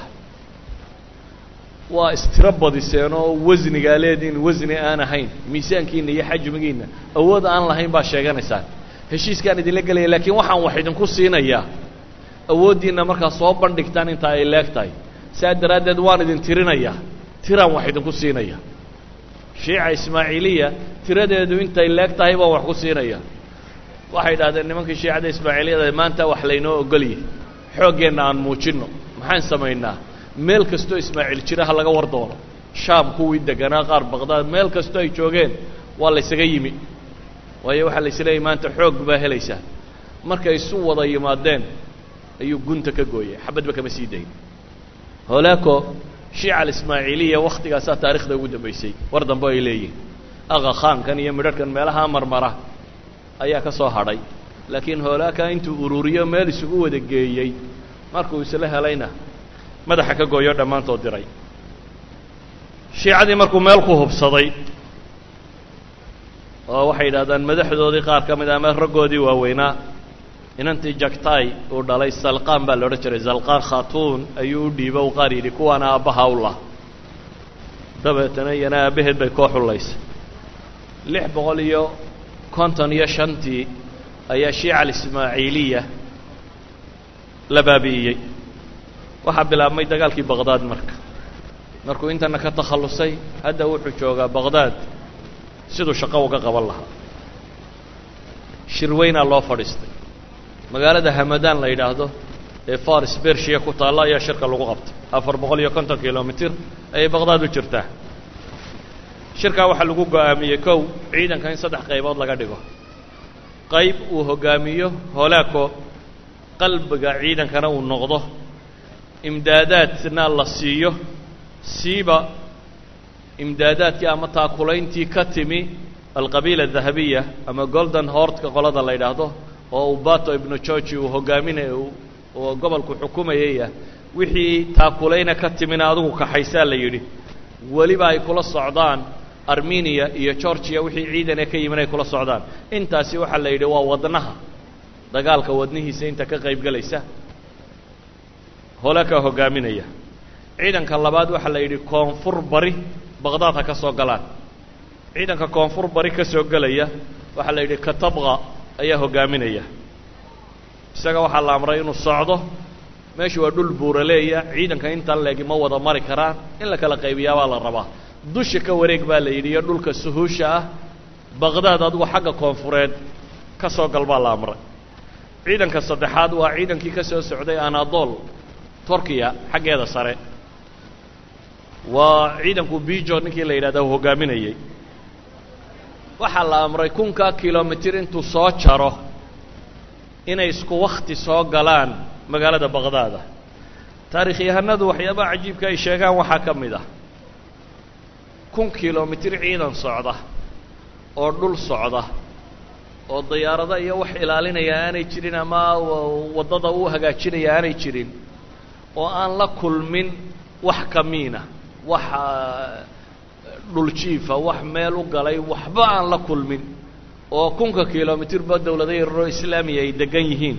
waa istiro badiseen oo wasnigaa leediin wasni aan ahayn. Miisaankiina iyo xajmigiina awood aan lahayn baa sheeganaysaan heshiiskaan idinla gelaya laakiin waxaan wax idinku siinayaa. Awooddiinna markaa soo bandhigtaan inta ay leeg tahay. Saa daraaddeed waan idin tirinayaa. Tiraan wax idinku siinaya shiica ismaaciiliya tiradeedu intay leeg tahay baan wax ku siinaya waxay idhahdeen nimankii shiicada ismaaciiliyada maanta wax laynoo ogolyahy xooggeenna aan muujinno. Maxaan samaynaa meel kastoo ismaaciil jira ha laga war doono. Shaam kuwii deganaa qaar baqdaad. Meel kastoo ay joogeen waa laysaga yimi. Waayo waxaa la maanta xoog baa helaysaa markay isu wada yimaadeen ayuu gunta ka gooyay xabadba kama sii dayn. Holaako shiica alismaaciiliya waktigaasaa taarikhda ugu dambaysay war dambe ay leeyihiin aqa khaankan iyo midharhkan meelaha marmara ayaa ka soo hadhay. Laakiin hoolaaka intuu ururiyo meel isugu wada geeyey. Markuu isla helayna madaxa ka gooyo dhammaantood diray. Shiicadii markuu meel ku hubsaday oo waxay yidhahdaan madaxdoodii qaar ka mid ah ama raggoodii waaweynaa inantii jagtay uu dhalay salqaan baa la odhan jiray. Salqaan khatuun ayuu u dhiibo u qaar yidhi kuwaana aabbaha u dabeetana iyana aabbaheed bay koo xullaysay. Lix boqol iyo konton iyo shantii ayaa shiica alismaaciiliya la baabi'iyey waxaa bilaabmay dagaalkii baqdaad marka. Markuu intana ka takhallusay hadda wuxuu joogaa baqdaad. Siduu shaqo uga qaban lahaa. Shirweynaa loo fadhiistay. Magaalada hamadaan la yidhaahdo ee faris bershiya ku taalla ayaa shirka lagu qabtay. Afar boqol iyo konton kilomitir ayay baqdaad u jirtaa. Shirkaa waxaa lagu go'aamiyey kow ciidanka in saddex qaybood laga dhigo. Qayb uu hoggaamiyo holaako qalbiga ciidankana uu noqdo imdaadaadna la siiyo siiba imdaadaadkii ama taakulayntii ka timi alqabiila adahabiya ama golden hortka qolada la yidhaahdo oo ubato ibnu georgi uu hogaaminay oo gobolku xukumayaya wixii taakulayna ka timina adigu kaxaysaa la yidhi. Weliba ay kula socdaan armeniya iyo georgiya wixii ciidan ee ka yimin ay kula socdaan. Intaasi waxaa la yidhi waa wadnaha. Dagaalka wadnihiisa inta ka qayb gelaysa holakaa hogaaminaya. Ciidanka labaad waxaa la yidhi koonfur bari baqdaad ha ka soo galaan. Ciidanka koonfur bari ka soo gelaya waxaa la yidhi katabqa ayaa hogaaminaya. Isaga waxaa la amray inuu socdo. Meeshu waa dhul buuraleeya ciidanka intaan leegi ma wada mari karaan in la kala qaybiyaabaa la rabaa. Dusha ka wareeg baa la yidhi iyo dhulka suhuusha ah baqdaad adigu xagga koonfureed ka soo gal baa la amray. Ciidanka saddexaad waa ciidankii ka soo socday anadol turkiya xaggeeda sare. Waa ciidanku bijo ninkii la yidhahda hogaaminayey waxaa la amray kunka kilomitir intuu soo jaro inay isku wakti soo galaan magaalada baqdaada. Taarikhyahanadu waxyaabaha cajiibka ay sheegaan waxaa ka mid ah. Kun kilomitir ciidan socda oo dhul socda oo dayaarado iyo wax ilaalinaya aanay jirin ama waddada uu hagaajinaya aanay jirin oo aan la kulmin wax kamiina wax dhuljiifa wax meel u galay waxba aan la kulmin oo kunka kilomitirba dawlado yararoo islaamiya ay degan yihiin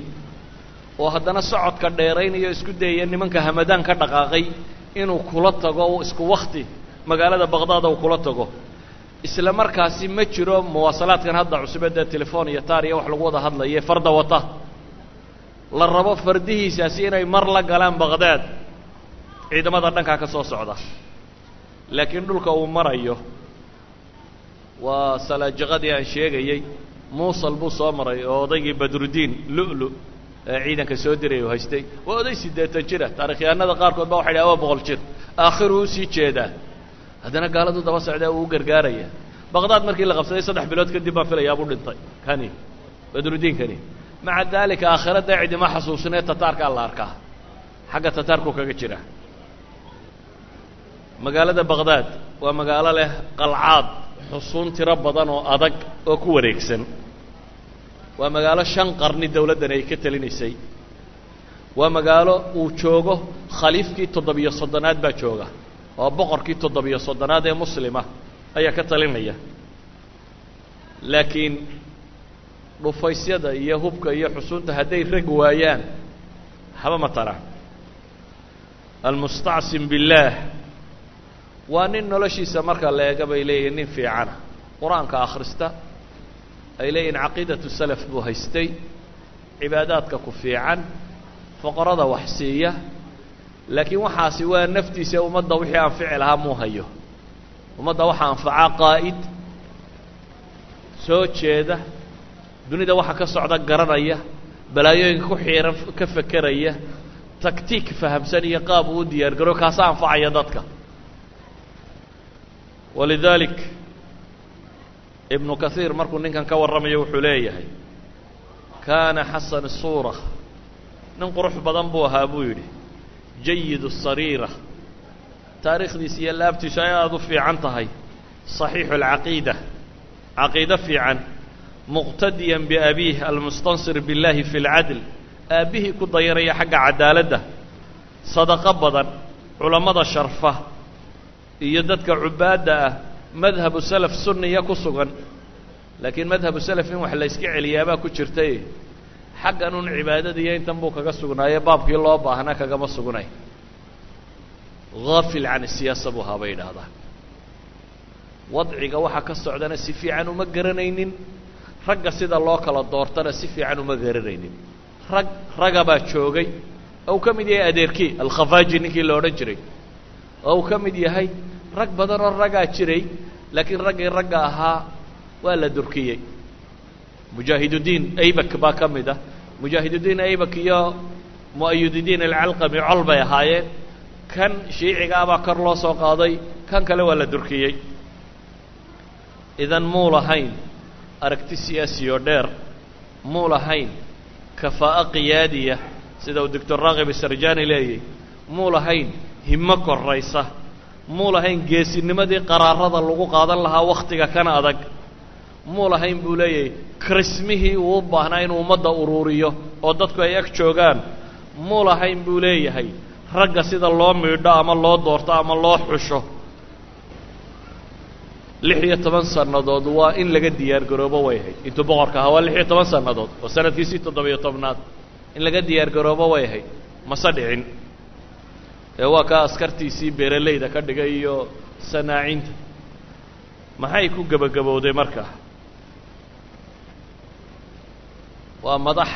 oo haddana socodka dheeraynayo isku dayaya nimanka hamadaan ka dhaqaaqay inuu kula tago isku wakti magaalada baqdaada uu kula tago. Isla markaasi ma jiro muwaasalaadkan hadda cusube dee telefon iyo taar iyo wax lagu wada hadlaye farda wata la rabo fardihiisaasi inay mar la galaan baqdaad ciidamada dhankaa ka soo socda. Laakiin dhulka uu marayo waa salaajiqadii aan sheegayey. Muusal buu soo maray oo odaygii badrudiin lu'lu ee ciidanka soo diray u haystay. Waa oday siddeetan jira taarikhyahanada qaarkood ba waxay dhaha waa boqol jir. Aakhiruu u sii jeedaa. Haddana gaaladu daba socdaa uu gargaaraya. Baqdaad markii la qabsaday saddex bilood kadib baan filayaa buu dhintay. Kani badrudiin kani maca daalika aakhirada cidima xasuusinee tataarkaa la arkaa xagga tataarku kaga jira. Magaalada baqdaad waa magaalo leh qalcaad xusuun tiro badan oo adag oo ku wareegsan. Waa magaalo shan qarni dawladdan ay ka telinaysay. Waa magaalo uu joogo khaliifkii toddobiyo soddonaad baa jooga oo boqorkii toddobiyo soddonaad ee muslima ayaa ka talinaya. Laakiin dhufaysyada iyo hubka iyo xusuunta hadday rag waayaan haba ma taraan almustacsim billaah waa nin noloshiisa marka la eega bay leeyihiin nin fiicana qur'aanka akhrista ay leeyihiin caqiidatu salaf buu haystay cibaadaadka ku fiican foqorada wax siiya laakiin waxaasi waa naftiisa ummadda wixii anfici lahaa muu hayo. Ummadda waxaa anfacaa qaa'id soo jeeda dunida waxa ka socda garanaya balaayooyinka ku xiiran ka fekeraya taktiik fahamsan iyo qaab uu u diyaar garo kaasa anfacaya dadka. Walidaalik ibnu kahiir markuu ninkan ka warramayo wuxuu leeyahay kaana xasan suura. Nin qurux badan buu ahaa buu yidhi jayidu sariira. Taariikhdiisa iyo laabtiisu ay aada u fiican tahay. صaxiixu اlcaqiida caqiido fiican muqtadiyan biabiih almustansir biاllahi fi اlcadl aabbihii ku dayanaya xagga cadaaladda sadaqo badan culammada sharfa iyo dadka cubaadda ah madhabu salaf sunniya ku sugan. Laakiin madhabu salaf in wax la yska celiyaabaa ku jirtay. Xaggan un cibaadada intan buu kaga sugnaaye baabkii loo baahna kagama sugnay. Haafil can siyaasa buu ahaa bay idhaahdaan wadciga waxa ka socdana si fiican uma garanaynin ragga sida loo kala doortana si fiican uma garanaynin rag raga baa joogay. Ou ka mid yahay adeerkii? Alkhafaaji ninkii la odhan jiray. Oo uu ka mid yahay? Rag badan oo raggaa jiray laakiin raggii ragga ahaa waa la durkiyey. Mujaahidudiin aybak baa ka mid ah. Mujaahidudiin aybak iyo mu'ayudidiin alcalqami col bay ahaayeen. Kan shiicigaa baa kor loo soo qaaday. Kan kale waa la durkiyey. Idan muu lahayn aragti siyaasi oo dheer muu lahayn kafaa'o qiyaadiya sida uu doctor raakib isarjani leeyahy muu lahayn himo koraysa muu lahayn geesinimadii qaraarada lagu qaadan lahaa wakhtiga kana adag muu lahayn buu leeyahay krismihii uu u baahnaa inuu ummadda uruuriyo oo dadku ay ag joogaan muu lahayn buu leeyahay ragga sida loo miidho ama loo doorto ama loo xusho lix iyo toban sannadood waa in laga diyaar garoobo way ahayd. Intuu boqorka ahaa waa lix iyo toban sannadood oo sanadkiisii toddobiyo tobnaad. In laga diyaar garoobo way ahayd mase dhicin. Ee waa kaa askartiisii beeralayda ka dhigay iyo sanaacinta. Maxay ku gebagabowday markaa waa madax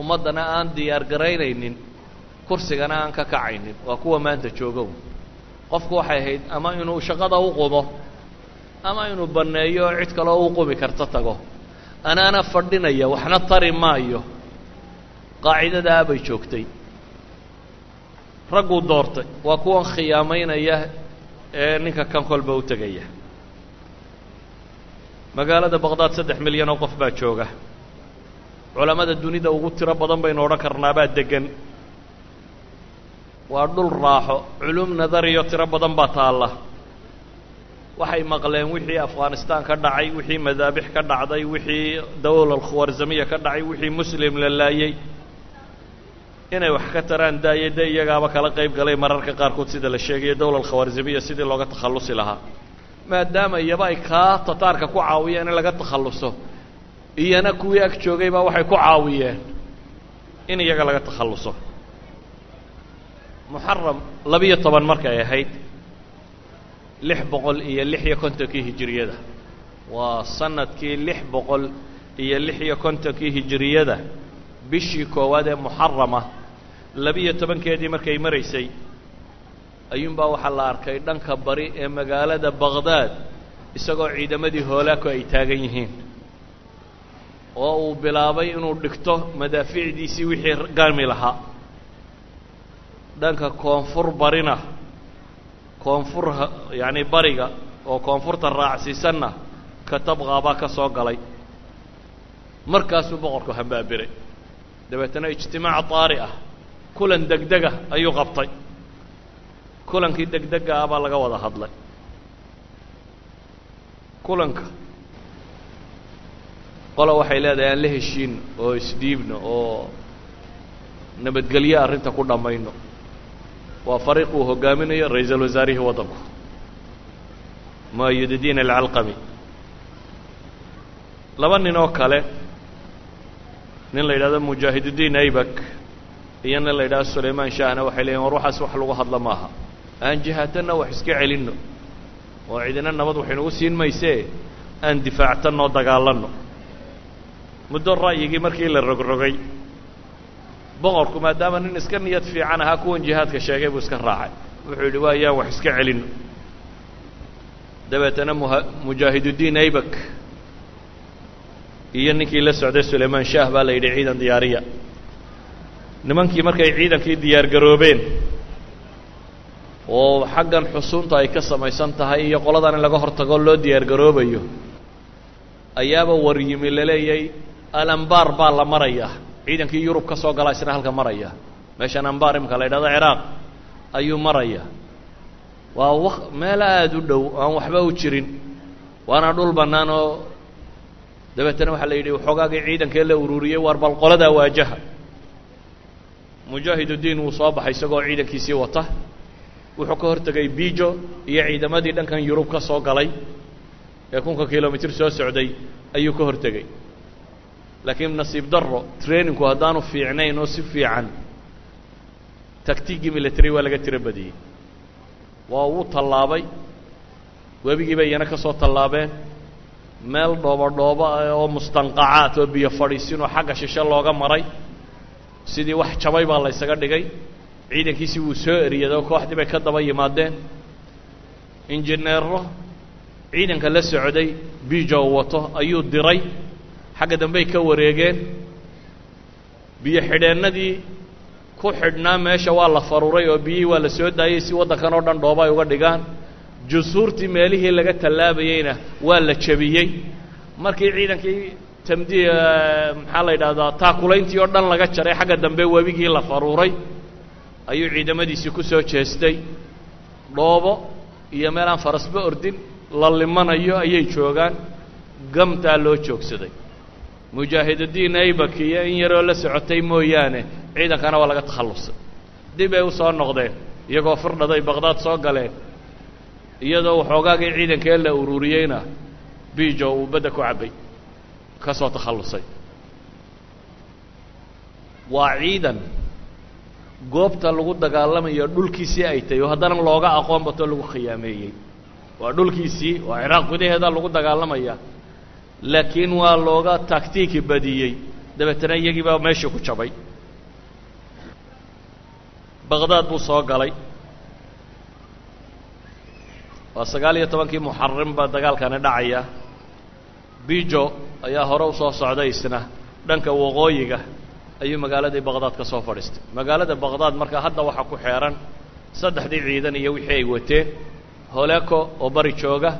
ummaddana aan diyaar garaynaynin kursigana aan ka kacaynin. Waa kuwa maanta joogow. Qofku waxay ahayd ama inuu shaqada u qumo ama inuu banneeyo cid kaloo u qumi karta tago. Anaana fadhinaya waxna tari maayo. Qaacidadaa bay joogtay. Ragguu doortay waa kuwan khiyaamaynaya ee ninka kan kolba u tegaya. Magaalada baqdaad saddex milyan oo qof baa jooga. Culammada dunida ugu tiro badan baynu odhan karnaabaa deggan. Waa dhul raaxo culum nadariyo tiro badan baa taalla waxay maqleen wixii afghanistan ka dhacay wixii madaabix ka dhacday wixii dawla alkhawarzamiya ka dhacay wixii muslim la laayey inay wax ka taraan daayay de iyagaaba kala qayb galay mararka qaarkood sida la sheegayo dawla alkhawarzamiya sidii looga takhallusi lahaa. Maadaama iyaba ay kaa tataarka ku caawiyeen in laga takhalluso iyana kuwii ag joogay baa waxay ku caawiyeen in iyaga laga takhalluso. Muxaram labiyo toban markay ahayd lix boqol iyo lix iyo kontonkii hijiriyada waa sannadkii lix boqol iyo lix iyo kontonkii hijiriyada bishii koowaad ee muxarama labiyo tobankeedii markay maraysay ayuunbaa waxaa la arkay dhanka bari ee magaalada baqhdaad isagoo ciidamadii hoolaako ay taagan yihiin oo uu bilaabay inuu dhigto madaafiicdiisii wixii gaami lahaa. Dhanka koonfur barina koonfur yacni bariga oo koonfurta raacsiisanna katabqaa baa ka soo galay. Markaasuu boqorku hambaabiray. Dabeetana ijtimaac taari ah. Kulan degdega ayuu qabtay. Kulankii degdega ah baa laga wada hadlay. Kulanka. Qola waxay leedahay aan la heshiino oo isdhiibno oo nabadgelyo arrinta ku dhammayno waa fariiq uu hogaaminayo ra'iisul wasaarihii waddanku muayudidiin alcalqami laba nin oo kale nin la yidhahdo mujaahidudiin aybak iyo nin la yidhahdo sulaymaan shahna waxay leeyihiin war waxaas wax lagu hadla maaha. Aan jihaatanna wax iska celinno. Oo cidina nabad waxaynugu siin maysee aan difaactanoo dagaalanno. Muddo ra'yigii markii la rogrogay boqorku maadaama nin iska niyad fiican ahaa kuwan jihaadka sheegay buu iska raacay. Wuxuu yidhi waa yaan wax iska celinno dabeetana muha mujaahidudiin aybak iyo ninkii la socday sulaymaan shaah baa la yidhi ciidan diyaariya. Nimankii markay ciidankii diyaar garoobeen oo xaggan xusuunta ay ka samaysan tahay iyo qoladan in laga hortago loo diyaar garoobayo ayaaba war yimi laleeyay alambaar baa la maraya ciidankii yurub ka soo galaa isna halka maraya. Meeshan ambaar imika la yidhahdo ciraaq ayuu maraya. Waa wa meel aada u dhow aan waxba u jirin. Waana dhul bannaan oo dabeetana waxaa la yidhi waxoogaagii ciidankee la ururiyey waar bal qoladaa waajaha. Mujaahidudiin wuu soo baxay isagoo ciidankiisii wata. Wuxuu ka hortegay bijo iyo ciidamadii dhankan yurub ka soo galay. Ee kunka kilomitr soo socday ayuu ka hortegey laakiin nasiib darro trainingku haddaanu fiicnayn oo si fiican taktiigii military waa laga tiro badiyey. Waa uu tallaabay webigii bay iyana ka soo tallaabeen meel dhoobo ah oo mustanqacaad oo biyo fadhiisinoo xagga shishe looga maray sidii wax jabay baa la dhigay ciidankiisii wuu soo eriyado kooxdii bay ka daba yimaadeen. Injineero ciidanka la socday bijo wato ayuu diray xagga dambey ka wareegeen biyo xidheennadii ku xidhnaa meesha waa la faruuray oo biyihii waa la soo daayey si waddankan oo dhan dhooba ay uga dhigaan. Jusuurtii meelihii laga tallaabayeyna waa la jebiyey. Markii ciidankii tamdi maxaa la yidhahdaa taakulayntii oo dhan laga jaray xagga dambe webigii la faruuray ayuu ciidamadiisii ku soo jeestay. Dhoobo iyo meel aan farasba ordin la limanayo ayay joogaan. Gamtaa loo joogsaday mujaahidudiin aybak iyo in yaroo la socotay mooyaane ciidankana waa laga takhallusay. Dib ay u soo noqdeen iyagoo firdhaday baqdaad soo galeen iyadoo waxoogaagii ciidankee la ururiyeyna bijo uu badda ku cabbay ka soo takhallusay. Waa ciidan goobta lagu dagaalamayo dhulkiisii ay tahay oo haddana looga aqoon bato lagu khiyaameeyey. Waa dhulkiisii waa ciraaq gudaheeda lagu dagaalamaya laakiin waa looga taktiiki badiyey. Dabeetana iyagii baa meeshii ku jabay. Baqdaad buu soo galay. Waa sagaal iyo tobankii muxarim baa dagaalkani dhacaya. Bijo ayaa hore u soo socday isna dhanka waqooyiga ayuu magaaladii baqdaad ka soo fadhiistay magaalada baqdaad marka hadda waxaa ku xeeran saddexdii ciidan iyo wixii ay wateen holeko oo bari jooga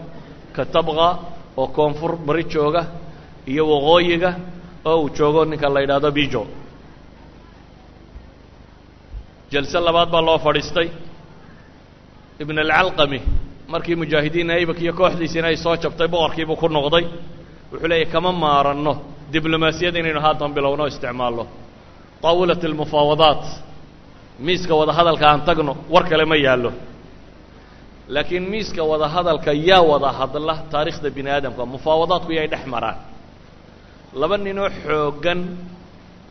katabqa oo koonfur bari jooga iyo waqooyiga oo uu joogo ninka la yidhaahdo bijo. Jalse labaad baa loo fadhiistay. Ibn alcalqami markii mujaahidiin aybak iyo kooxdiisiina ay soo jabtay boqorkiibuu ku noqday. Wuxuu leeyahy kama maaranno diblomaasiyad inaynu haatan bilowno isticmaalno. Taawilat almufaawadaat miiska wadahadalka aan tagno war kale ma yaallo laakiin miiska wadahadalka yaa wada hadla taariikhda bini aadamka mufaawadaadku yay dhex maraan. Laba ninoo xooggan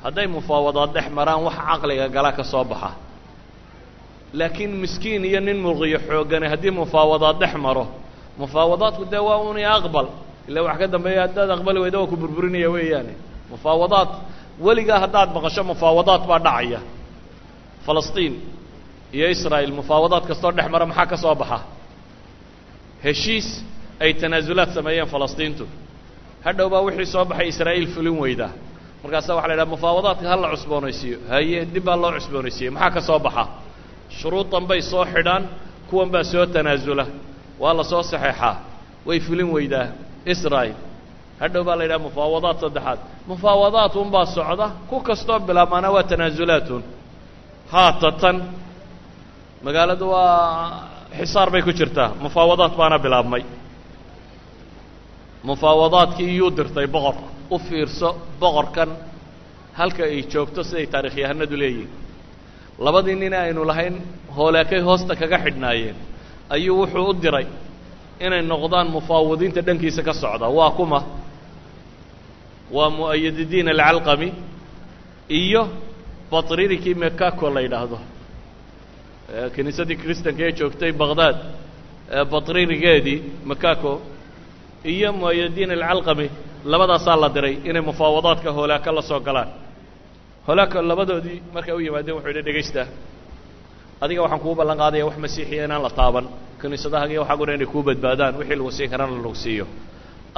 hadday mufaawadaad dhex maraan wax caqliga gala ka soo baxa. Laakiin miskiin iyo nin mulqiyo xoogani haddii mufaawadaad dhex maro mufaawadaadku dee waa uni aqbal. Ila wax ka dambeeya haddaad aqbali weyda waa ku burburinaya weeyaane. Mufaawadaad weligaa haddaad maqasho mufaawadaad baa dhacaya. Falastiin iyo israa'il mufaawadaad kastoo dhex mara maxaa ka soo baxa? Heshiis ay tanaasulaad sameeyeen falastiintu. Hadhow baa wixii soo baxay israa'iil fulin weydaa. Markaasa waxa la yidhaha mufaawadaadka ha la cusboonaysiiyo. Haye dib baa loo cusboonaysiiyey. Maxaa ka soo baxa? Shuruudan bay soo xidhaan kuwan baa soo tanaasula. Waa la soo saxeexaa. Way fulin weydaa israa'il hadhow baa la yidhaha mufaawadaad saddexaad. Mufaawadaad unbaa socda ku kastoo bilaabmaana waa tanaasulaatun haata tan magaaladu waa xisaar bay ku jirtaa mufaawadaad baana bilaabmay. Mufaawadaadkii iyuu dirtay boqorku u fiirso boqorkan halka ay joogto siday taarikhyahanadu leeyihiin labadii nin aynu lahayn hooleekay hoosta kaga xidhnaayeen. Ayuu wuxuu u diray inay noqdaan mufaawadiinta dhankiisa ka socda. Waa kuma waa mu'ayadidiin alcalqami iyo batriirikii mekako la yidhaahdo kiniisadii kristanka ee joogtay baqdaad batriirigeedii mekako iyo mu'ayadiin alcalqami labadaasaa la diray inay mufaawadaadka hoolaaka la soo galaan. Hoolaaka labadoodii markay u yimaadeen wuxuu yidhi dhegaysta adiga waxaan kuu ballan qaadaya wax masiixiya inaan la taaban. Kiniisadahaga iyo waxaa gura inay kuu badbaadaan. Wixii lagu siin karana lagu siiyo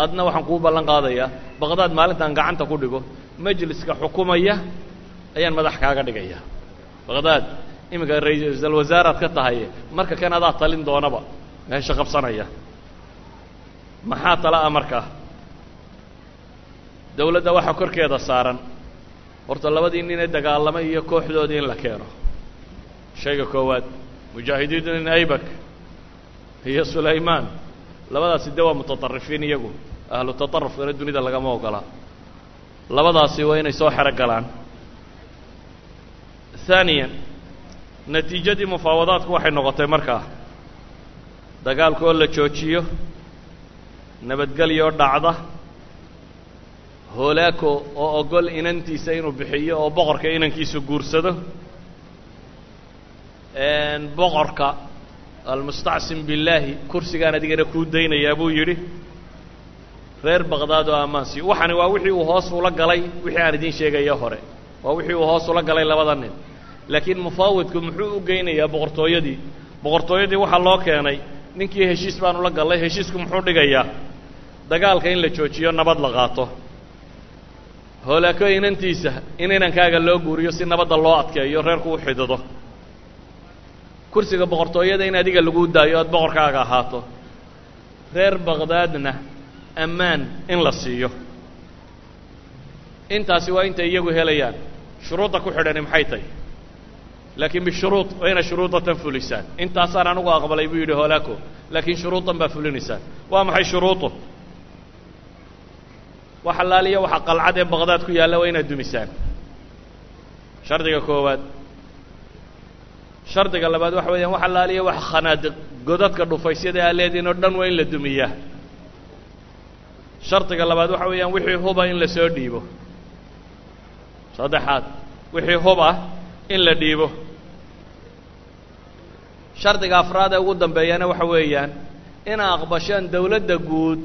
adna waxaan kuu ballan qaadayaa baqdaad maalintaan gacanta ku dhigo majliska xukumaya ayaan madax kaaga dhigaya. Baqdaad iminka ra'iisul wasaaraad ka tahay marka kan adaa talin doonaba meesha qabsanaya. Maxaa tala ah markaa dawladda korkeeda saaran. Horta labadii nin ee dagaalamay iyo kooxdoodii in la keeno. Shayga koowaad mujaahidiintu nin aybak iyo sulaymaan. Labadaasi de waa iyagu? Ahlu taطarufkana dunida lagama ogolaa labadaasi waa inay soo xero galaan haaniya natiijadii mufaawadaadku waxay noqotay markaa dagaalka oo la joojiyo nabadgelyo dhacda hoolaako oo ogol inantiisa inuu bixiyo oo boqorka inankiisu guursado boqorka almustacsim billaahi kursigaan adigana kuu daynayaa buu yidhi reer baqdaad oo ammaansi waxani waa wixii uu hoos ula galay wixii aan idiin sheegayo hore. Waa wixii uu hoos ula galay labada nin laakiin mufaawidku muxuu u geynayaa boqortooyadii? Boqortooyadii waxaa loo keenay ninkii heshiis baanu la gallay heshiisku muxuu dhigayaa dagaalka in la joojiyo nabad la qaato. Hoolaako inantiisa in inankaaga loo guuriyo si nabadda loo adkeeyo reerku u xidido kursiga boqortooyada in adiga lagu daayo oad boqorkaaga ahaato. Reer baqdaadna ammaan in la siiyo. Intaasi waa intay iyagu helayaan. Shuruudda ku xidhani maxay tahy laakiin bishuruud waa inay shuruudatan fulisaan intaasaan anigu aqbalay buu yidhi hoolaako laakiin shuruudan baa fulinaysaan waa maxay shuruudu wax allaaliya waxa qalcad ee baqdaad ku yaalla waa inaad dumisaan shardiga koowaad shardiga labaad waxa weeyaan wax allaaliya wax khanaadiq godadka dhufaysyada aa leediin oo dhan waa in la dumiyaa shardiga labaad waxa weeyaan wixii huba in la soo dhiibo saddexaad wixii hub ah in la dhiibo shardiga afraad ee ugu dambeeyana waxa weeyaan inaa aqbashaan dawladda guud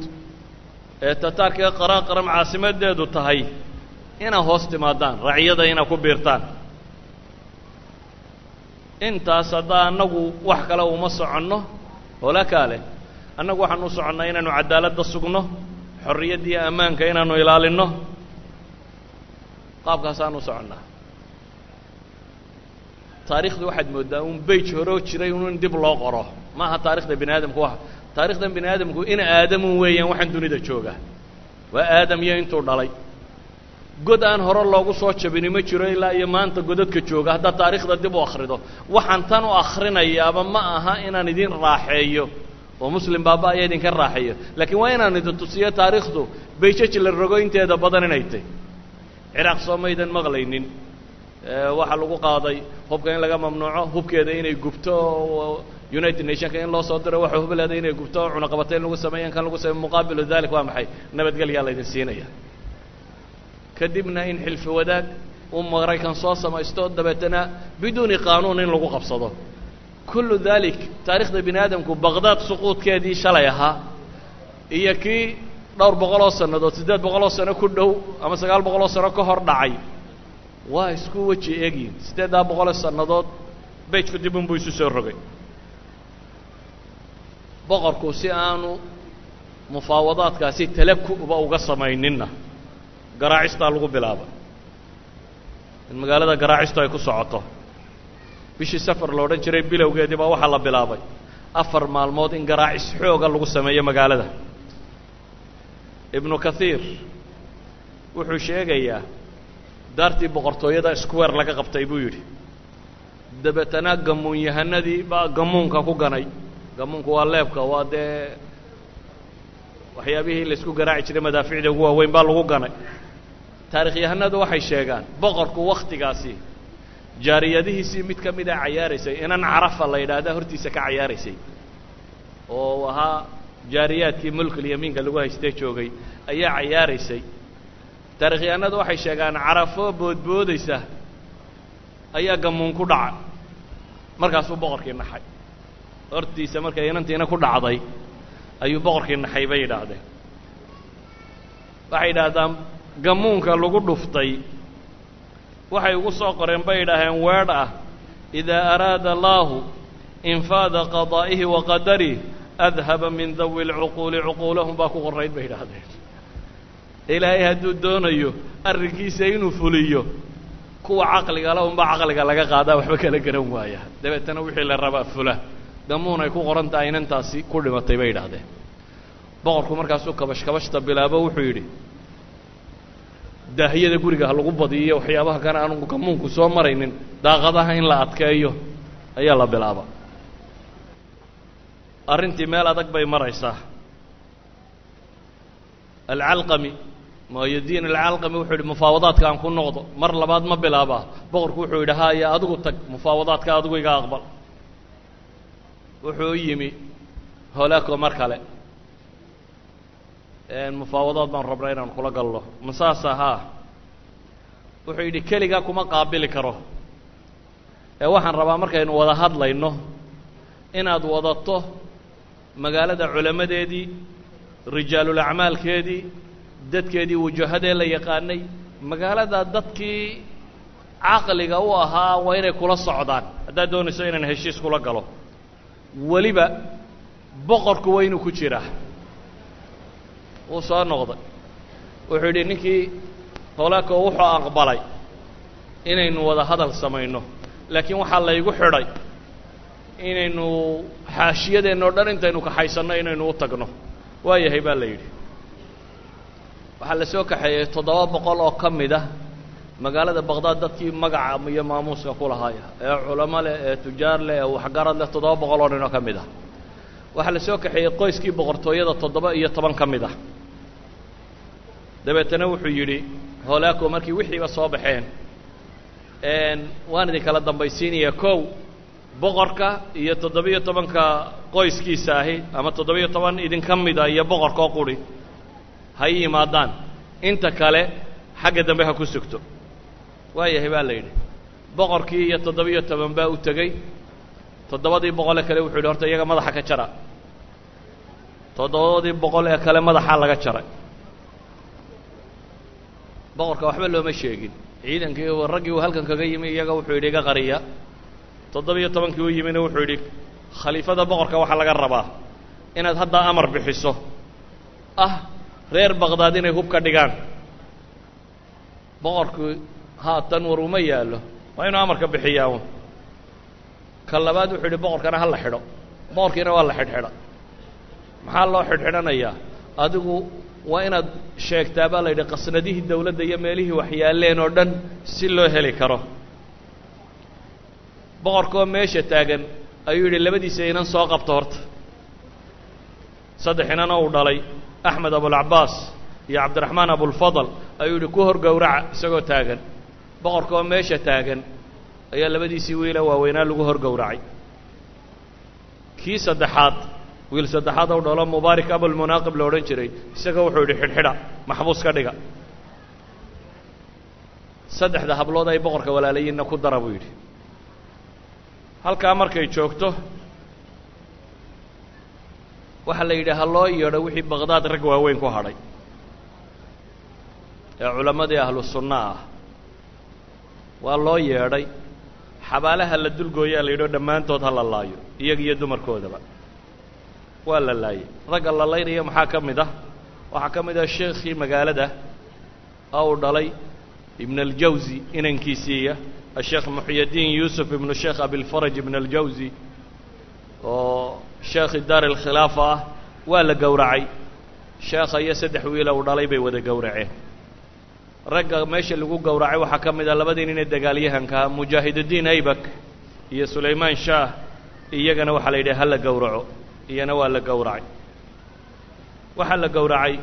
ee tataarka ee caasimadeedu tahay inaa hoos timaadaan raciyada inaa ku biirtaan. Intaas haddaa annagu wax kale uma soconno hoolakaa leh annagu waxaan u soconnaa inaanu cadaaladda sugno xorriyadda iyo ammaanka inaanu ilaalinno. Qaabkaasaan u soconnaa taarikhdu waxaad mooddaa un beyj horoo jiray un dib loo qoro. Ma aha taarikhda bini aadamku wa taarikhdan bini aadamku in aadamun weeyaan waxaan dunida jooga waa aadam iyo intuu dhalay. God aan hore loogu soo jabini ma jiro ilaa iyo maanta godadka jooga haddaad taarikhda dib u akhrido. Waxaan tan u akhrinayaaba ma aha inaan idin raaxeeyo. Oo muslim baaba aya idinka raaxeeyo. Laakiin waa inaan idin tusiyo taarikhdu bayjaj la rogo inteeda badan inay tay ciraaq soo maydan maqlaynin waxaa lagu qaaday hubka in laga mamnuuco hubkeeda inay gubto united nationka in loo soo diro waxa hub leeda inay gubto cunaqabata in lagu sameeya in kan lagu sameey muqaabilu dalik waa maxay? Nabadgelyaa laydin siinaya kadibna in xilfi wadaag uu maraykan soo samaysto dabeetana biduuni qaanuun in lagu qabsado. Kullu dalik taarikhda bini aadamku baqdaad suquudkeedii shalay ahaa iyo kii dhowr boqol oo sannadood siddeed boqol oo sano ku dhow ama sagaal boqol oo sano ka hor dhacay waa isku weji egyihin siddeeddaa boqoloo sannadood bejku dib unbuu isu soo rogay. Boqorku si aanu mufaawadaadkaasi talaku'ba uga samayninna. Garaacistaa lagu bilaabay in magaalada garaacistu ay ku socoto. Bishii safar la odhan jiray bilowgeedii baa waxaa la bilaabay. Afar maalmood in garaacis xooga lagu sameeyo magaalada. Ibnu kathiir wuxuu sheegayaa daartii boqortooyada square laga qabtay buu yidhi. Dabeetana gamuunyahanadii baa gamuunka ku ganay. Gamuunku waa leebka waa dee waxyaabihii laysku garaaci jiray madaaficda ugu waaweyn baa lagu ganay. Taarikhyahanadu waxay sheegaan boqorku wakhtigaasi jaariyadihiisii mid ka mida cayaaraysay inan carafa la yidhaahda hortiisa ka cayaaraysay oo ahaa jaariyaadkii mulkulyamiinka lagu haystee joogay ayaa cayaaraysay taarikhyahanadu waxay sheegaan carafo boodboodaysa ayaa gamuun ku dhaca. Markaasuu boqorkii naxay. Hortiisa markay inantiina ku dhacday ayuu boqorkii naxay bay yidhaahdeen. Waxay yidhaahdaan gamuunka lagu dhuftay waxay ugu soo qoreen bay yidhaaheen weedh ah idaa araada allaahu infaada qadaa'ihi wa qadarih adhaba min dawi lcuquuli cuquulahum baa ku qornayd bay yidhaahdeen ilaahay hadduu doonayo arrinkiisa inuu fuliyo kuwa caqliga le unbaa caqliga laga qaadaa waxba kala garan waaya. Dabeetana wixii la rabaa fula. Gamuun ay ku qoran tahay inantaasi ku dhimatay bay yidhaahdeen. Boqorku markaasuu kabash kabashta bilaabo wuxuu yidhi daahiyada guriga ha lagu badiyo waxyaabaha kana aanu gamuunku soo maraynin daaqadaha in la adkeeyo ayaa la bilaaba arrintii meel adag bay maraysaa. Alcalqami muayadiin alcalqami wuxuu yidhi mufaawadaadka aan ku noqdo mar labaad ma bilaabaa boqorku wuxuu yidhi haya adigu tag mufaawadaadka adigu iga aqbal. Wuxuu yimi holaako mar kale. Mufaawadaad baan rabnaa inaan kula galno. Ma ahaa wuxuu yidhi keligaa kuma qaabili karo. Ee waxaan rabaa markaynu wada hadlayno inaad wadato magaalada culammadeedii rijaalulacmaalkeedii dadkeedii wajahadee la yaqaanay magaalada dadkii caqliga u ahaa waa inay kula socdaan. Haddaad doonayso inaan heshiis kula galo. Weliba boqorku waa inuu ku jiraa. Wuu soo noqday. Wuxuu yidhi ninkii holaako wuxuu aqbalay inaynu wada hadal samayno laakiin waxaa laygu xidhay inaynu xaashiyadeenna o dhan intaynu kaxaysanno inaynu u tagno. Waayahay baa la yidhi waxaa la soo kaxeeyey toddoba boqol oo ka mid ah magaalada baqdaad dadkii magaca iyo maamuuska ku lahaaya ee culamo leh ee tujaar leh ee waxgarad leh toddoba boqol oo nin oo ka mid ah. Waxaa la soo kaxeeyey qoyskii boqortooyada toddoba iyo toban ka mid ah. Dabeetana wuxuu yidhi holaako markii wixiiba soo baxeen waan idin kala dambaysiinaya kow boqorka iyo toddoba-iyo tobanka qoyskiisa ahi ama toddoba-iyo toban idinka mida iyo boqorkoo quri ha y yimaadaan inta kale xagga dambe ha ku sugto. Waayahay baa la yidhi. Boqorkii iyo toddoba-iyo toban baa u tegey. Toddobadii boqol ee kale wuxuu yidhi horta iyaga madaxa ka jara. Toddobadii boqol ee kale madaxaa laga jaray. Boqorka waxba looma sheegin. Ciidankii raggii uu halkan kaga yimi iyaga wuxuu yidhi iga qariya. Toddoba-iyo tobankii u yimina wuxuu yidhi khaliifada boqorka waxaa laga rabaa inaad haddaa amar bixiso. Ah reer baqdaad inay hub ka dhigaan. Boqorku haatan war uma yaallo. Waa inuu amarka bixiyaa ka labaad wuxuu yidhi boqorkana ha la xidho. Boqorkiina waa la xidhxidha. Maxaa loo xidhxidhanayaa? Adigu waa inaad sheegtaa baa la yidhi qasnadihii dawladda iyo meelihii waxyaaleen oo dhan si loo heli karo. Boqorkoo meesha taagan ayuu yidhi labadiisa inan soo qabto horta. Saddex inana uu dhalay axmed abulcabaas iyo cabdiraxmaan abulfadal ayuu yidhi ku hor gowraca isagoo taagan boqorkoo meesha taagan ayaa labadiisii wiila waaweynaa lagu hor gowracay kii saddexaad wiil saddexaad ou dhalo mubaarik abulmunaaqib la odhan jiray isaga wuxuu yidhi xidhxidha maxbuus ka dhiga saddexda hablood ay boqorka walaalayiinna ku dara buu yidhi halkaa markay joogto waxaa la yidhi ha loo yeedho wixii baqdaad rag waaweyn ku hadhay. Ee culammadii ahlu sunna ah waa loo yeedhay xabaalaha la dulgooyaa la yidhio dhammaantood ha la laayo iyaga iyo dumarkoodaba. Waa la laayay. Ragga la laynaya maxaa ka mid ah? Waxaa ka mid ah sheekhii magaalada oo uu dhalay ibn aljawsi inankiisiiya asheekh muxyadiin yuusuf ibnu sheekh abilfaraj ibn aljawsi oo sheekhi daar alkhilaafa ah waa la gowracay. Sheekha iyo saddex wiila uu dhalay bay wada gowraceen. Ragga meesha lagu gowracay waxaa ka mid ah labadii nin ee dagaalyahankaa mujaahidudiin aybak iyo sulaymaan shaah iyagana waxaa la yidhi ha la gowraco. Iyana waa la gowracay. Waxaa la gowracay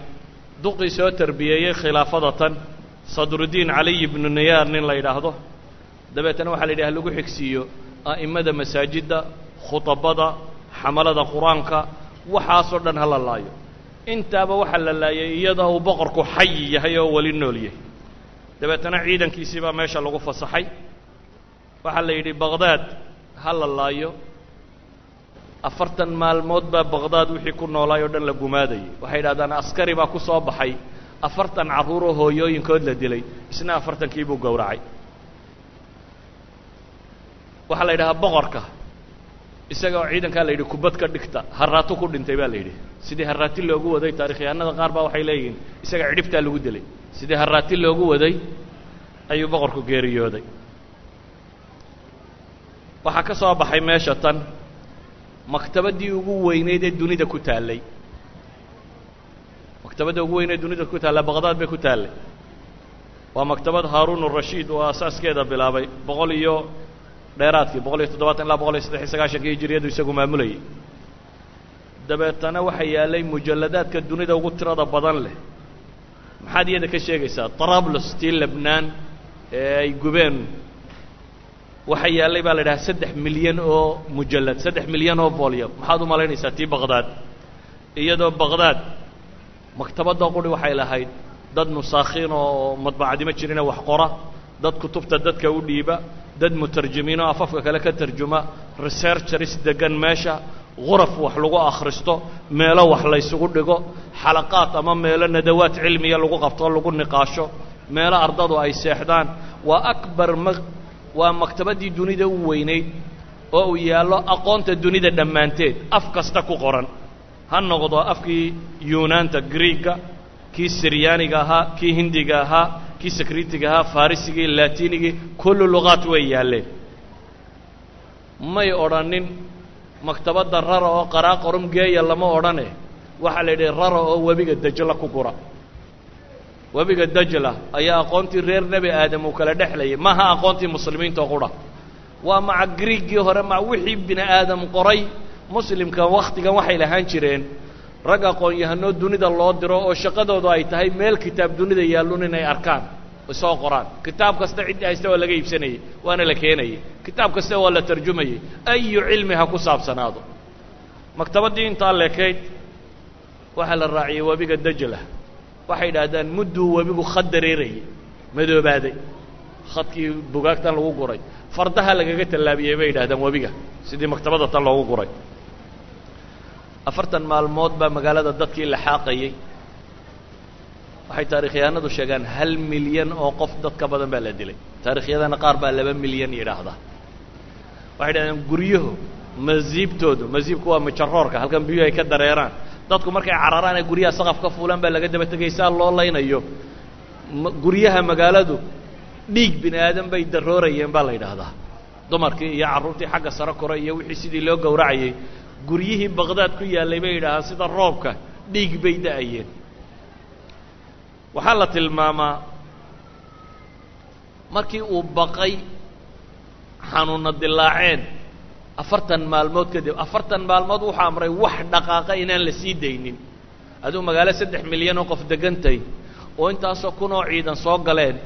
duqii soo tarbiyeeyey khilaafada tan sadrudiin caliy ibnu niyaar nin la yidhaahdo. Dabeetana waxaa la yidhi ha lagu xigsiiyo a'immada masaajidda khutabada xamalada qur'aanka waxaasoo dhan ha la laayo. Intaaba waxaa la laayay iyadoo uu boqorku xayi yahay oo weli nool yahay. Dabeetana ciidankiisii baa meesha lagu fasaxay. Waxaa la yidhi baqdaad ha la laayo. Afartan maalmood baa baqdaad wixii ku noolaay oo dhan la gumaadayay. Waxay yidhahdaan askari baa ku soo baxay. Afartan carruuroo hooyooyinkood la dilay. Isna afartankii buu gowracay. Waxaa la yidhahaa boqorka isaga oo ciidankaa la yidhi kubad ka dhigta haraato ku dhintay baa la yidhi. Sidii haraati loogu waday taarikhyahanada qaar baa waxay leeyihiin isaga cidhibtaa lagu dilay. Sidii haraati loogu waday ayuu boqorku geeriyooday. Waxaa ka soo baxay meesha tan maktabaddii ugu weyneyd ee dunida ku taallay. Maktabadda ugu weyneed dunida ku taalla baqdaad bay ku taallay. Waa maktabad haaruun urashiid oo asaaskeeda bilaabay boqol iyo dheeraadkii boqol iyo toddobaatan ilaa boqol iyo saddex iyo sagaashankii hijiriyadu isagu maamulayay dabeetana waxaa yaallay mujalladaadka dunida ugu tirada badan leh. Maxaad iyada ka sheegaysaa trablos tii lebnaan ee ay gubeen waxaa yaallay baa la idhaha saddex milyan oo mujallad saddex milyan oo volyum maxaad u malaynaysaa tii baqdaad? Iyadoo baqdaad maktabadda quri waxay lahayd dad nusaakhiin oo madbacadimo jirina wax qora. Dad kutubta dadka u dhiiba dad mutarjimiin oo afafka kale ka tarjuma researchers degan meesha guraf wax lagu akhristo meelo wax laysugu dhigo xalaqaad ama meelo nadawaad cilmiya lagu qabto lagu niqaasho meelo ardadu ay seexdaan. Waa akbar waa maktabaddii dunida u weynayd oo uu yaallo aqoonta dunida dhammaanteed. Af kasta ku qoran. Ha noqdo afkii yunaanta griiga kii siryaaniga ahaa kii hindiga ahaa kii sakritiga ahaa farisigii latinigii kullu luqaat way yaalleen may odhanin maktabadda rara oo qaraa qorum geeya lama odhane. Waxaa la yidhi rara oo webiga dajla ku gura webiga dajla ayaa aqoontii reer nebi aadam uu kala dhexlayay. Maaha aqoontii muslimiinta qura waa maca griiggii hore ma wixii bini aadam qoray muslimka wakhtigan waxay lahaan jireen rag aqoon-yahanoo dunida loo diro oo shaqadoodu ay tahay meel kitaab dunida yaallun inay arkaan soo qoraan. Kitaab kasta ciddii haysta waa laga iibsanayey waana la keenayey kitaab kasta waa la tarjumayey ayu cilmi ha ku saabsanaado? Maktabaddii intaa leekayd waxaa la raaciyey webiga dajla waxay yidhaahdaan mudduu webigu khad dareerayay madoobaaday. Khadkii bugaagtan lagu guray. Fardaha lagaga tallaabiyey bay yidhahdaan webiga sidii maktabadda tan loogu guray afartan maalmood baa magaalada dadkii la xaaqayey waxay taarikhyahanadu sheegaan hal milyan oo qof dad ka badan baa la dilay. Taarikhyadana qaar baa laba milyan yidhaahda waxay yidhahdeen guryahu masiibtoodu masiibku waa mijaroorka halkan biyuhu ay ka dareeraan. Dadku markay cararaan ee guryaha saqaf ka fuulaan baa laga daba tegay saa loo laynayo. Guryaha magaaladu dhiig bini aadan bay daroorayeen baa la yidhaahdaa. Dumarkii iyo carruurtii xagga sare koray iyo wixii sidii loo gowracayey guryihii baqdaad ku yaallay bay yidhaahaan sida roobka dhiig bay da'ayeen. Waxaa la tilmaamaa markii uu baqay xanuunna dilaaceen afartan maalmood kadib afartan maalmood wuxuu amray wax dhaqaaqa inaan la sii daynin. Aduu magaalo saddex milyan oo qof degantay oo intaasoo kunoo ciidan soo galeen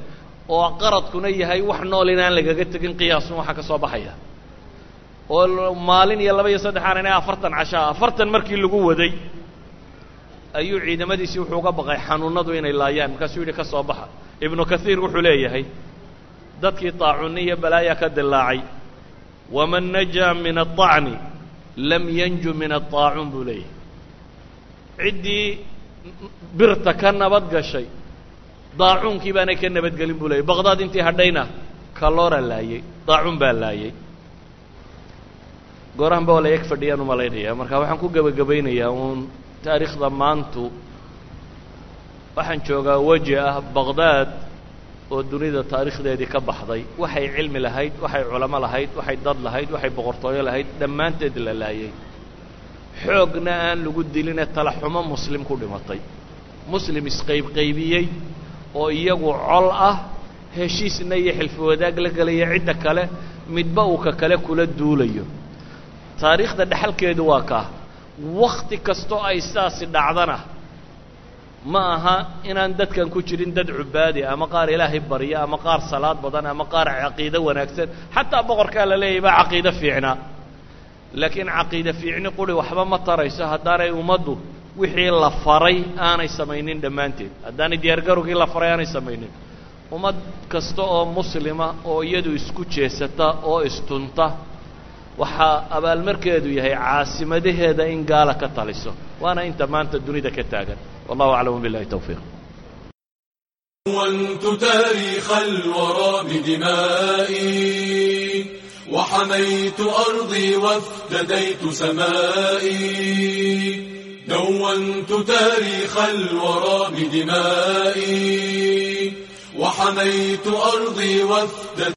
oo qaradkuna yahay wax nool inaan lagaga tegin qiyaasun waxaa ka soo baxaya oo maalin iyo laba iyo saddexaan inay afartan cashaa afartan markii lagu waday ayuu ciidamadiisii wuxuu uga baqay xanuunadu inay laayaan markaasuu yidhi ka soo baxa ibnu kaiir wuxuu leeyahay dadkii taacunni iyo balaaya ka dilaacay waman najaa min aلطacni lam yanju min aلطaacuun buu leeyahy ciddii birta ka nabad gashay daacuunkii baanay ka nabadgelin buu leeyay baqdaad intii hadhayna kalora laayey daacuun baa laayey goorahan ba waa la eg fadhiyaan u malaynaya? Marka waxaan ku gebagabaynayaa uun taariikhda maantu. Waxaan joogaa weji ah baqdaad oo dunida taariikhdeedii ka baxday. Waxay cilmi lahayd waxay culamo lahayd waxay dad lahayd waxay boqortooyo lahayd dhammaanteed la laayey xoogna aan lagu diline talaxumo muslim ku dhimatay. Muslim isqaybqaybiyey oo iyagu col ah heshiisna iyo xilfi wadaag la gelaya cidda kale midba uu ka kale kula duulayo taariikhda dhexalkeedu waa kaa wakti kastoo ay sidaasi dhacdana. Ma aha inaan dadkan ku jirin dad cubaadi ama qaar ilaahay barya ama qaar salaad badan ama qaar caqiide wanaagsan. Xataa boqorkaa la leeyahy baa caqiide fiicnaa laakiin caqiide fiicni quri waxba ma tarayso haddaanay ummaddu wixii la faray aanay samaynin dhammaanteed. Haddaanay diyaargarowgii la faray aanay samaynin. Ummad kasta oo muslima oo iyadu isku jeesata oo istunta waxaa abaalmarkeedu yahay caasimadaheeda in gaala ka taliso. Waana inta maanta dunida ka taagan. Wallahu aclam bilahi towfiiq ونت تاريخ الورى بدمائي وحميت أرضي وافتديت سمائي. دونت تاريخ الورى بدمائي وحميت أرضي وافتديت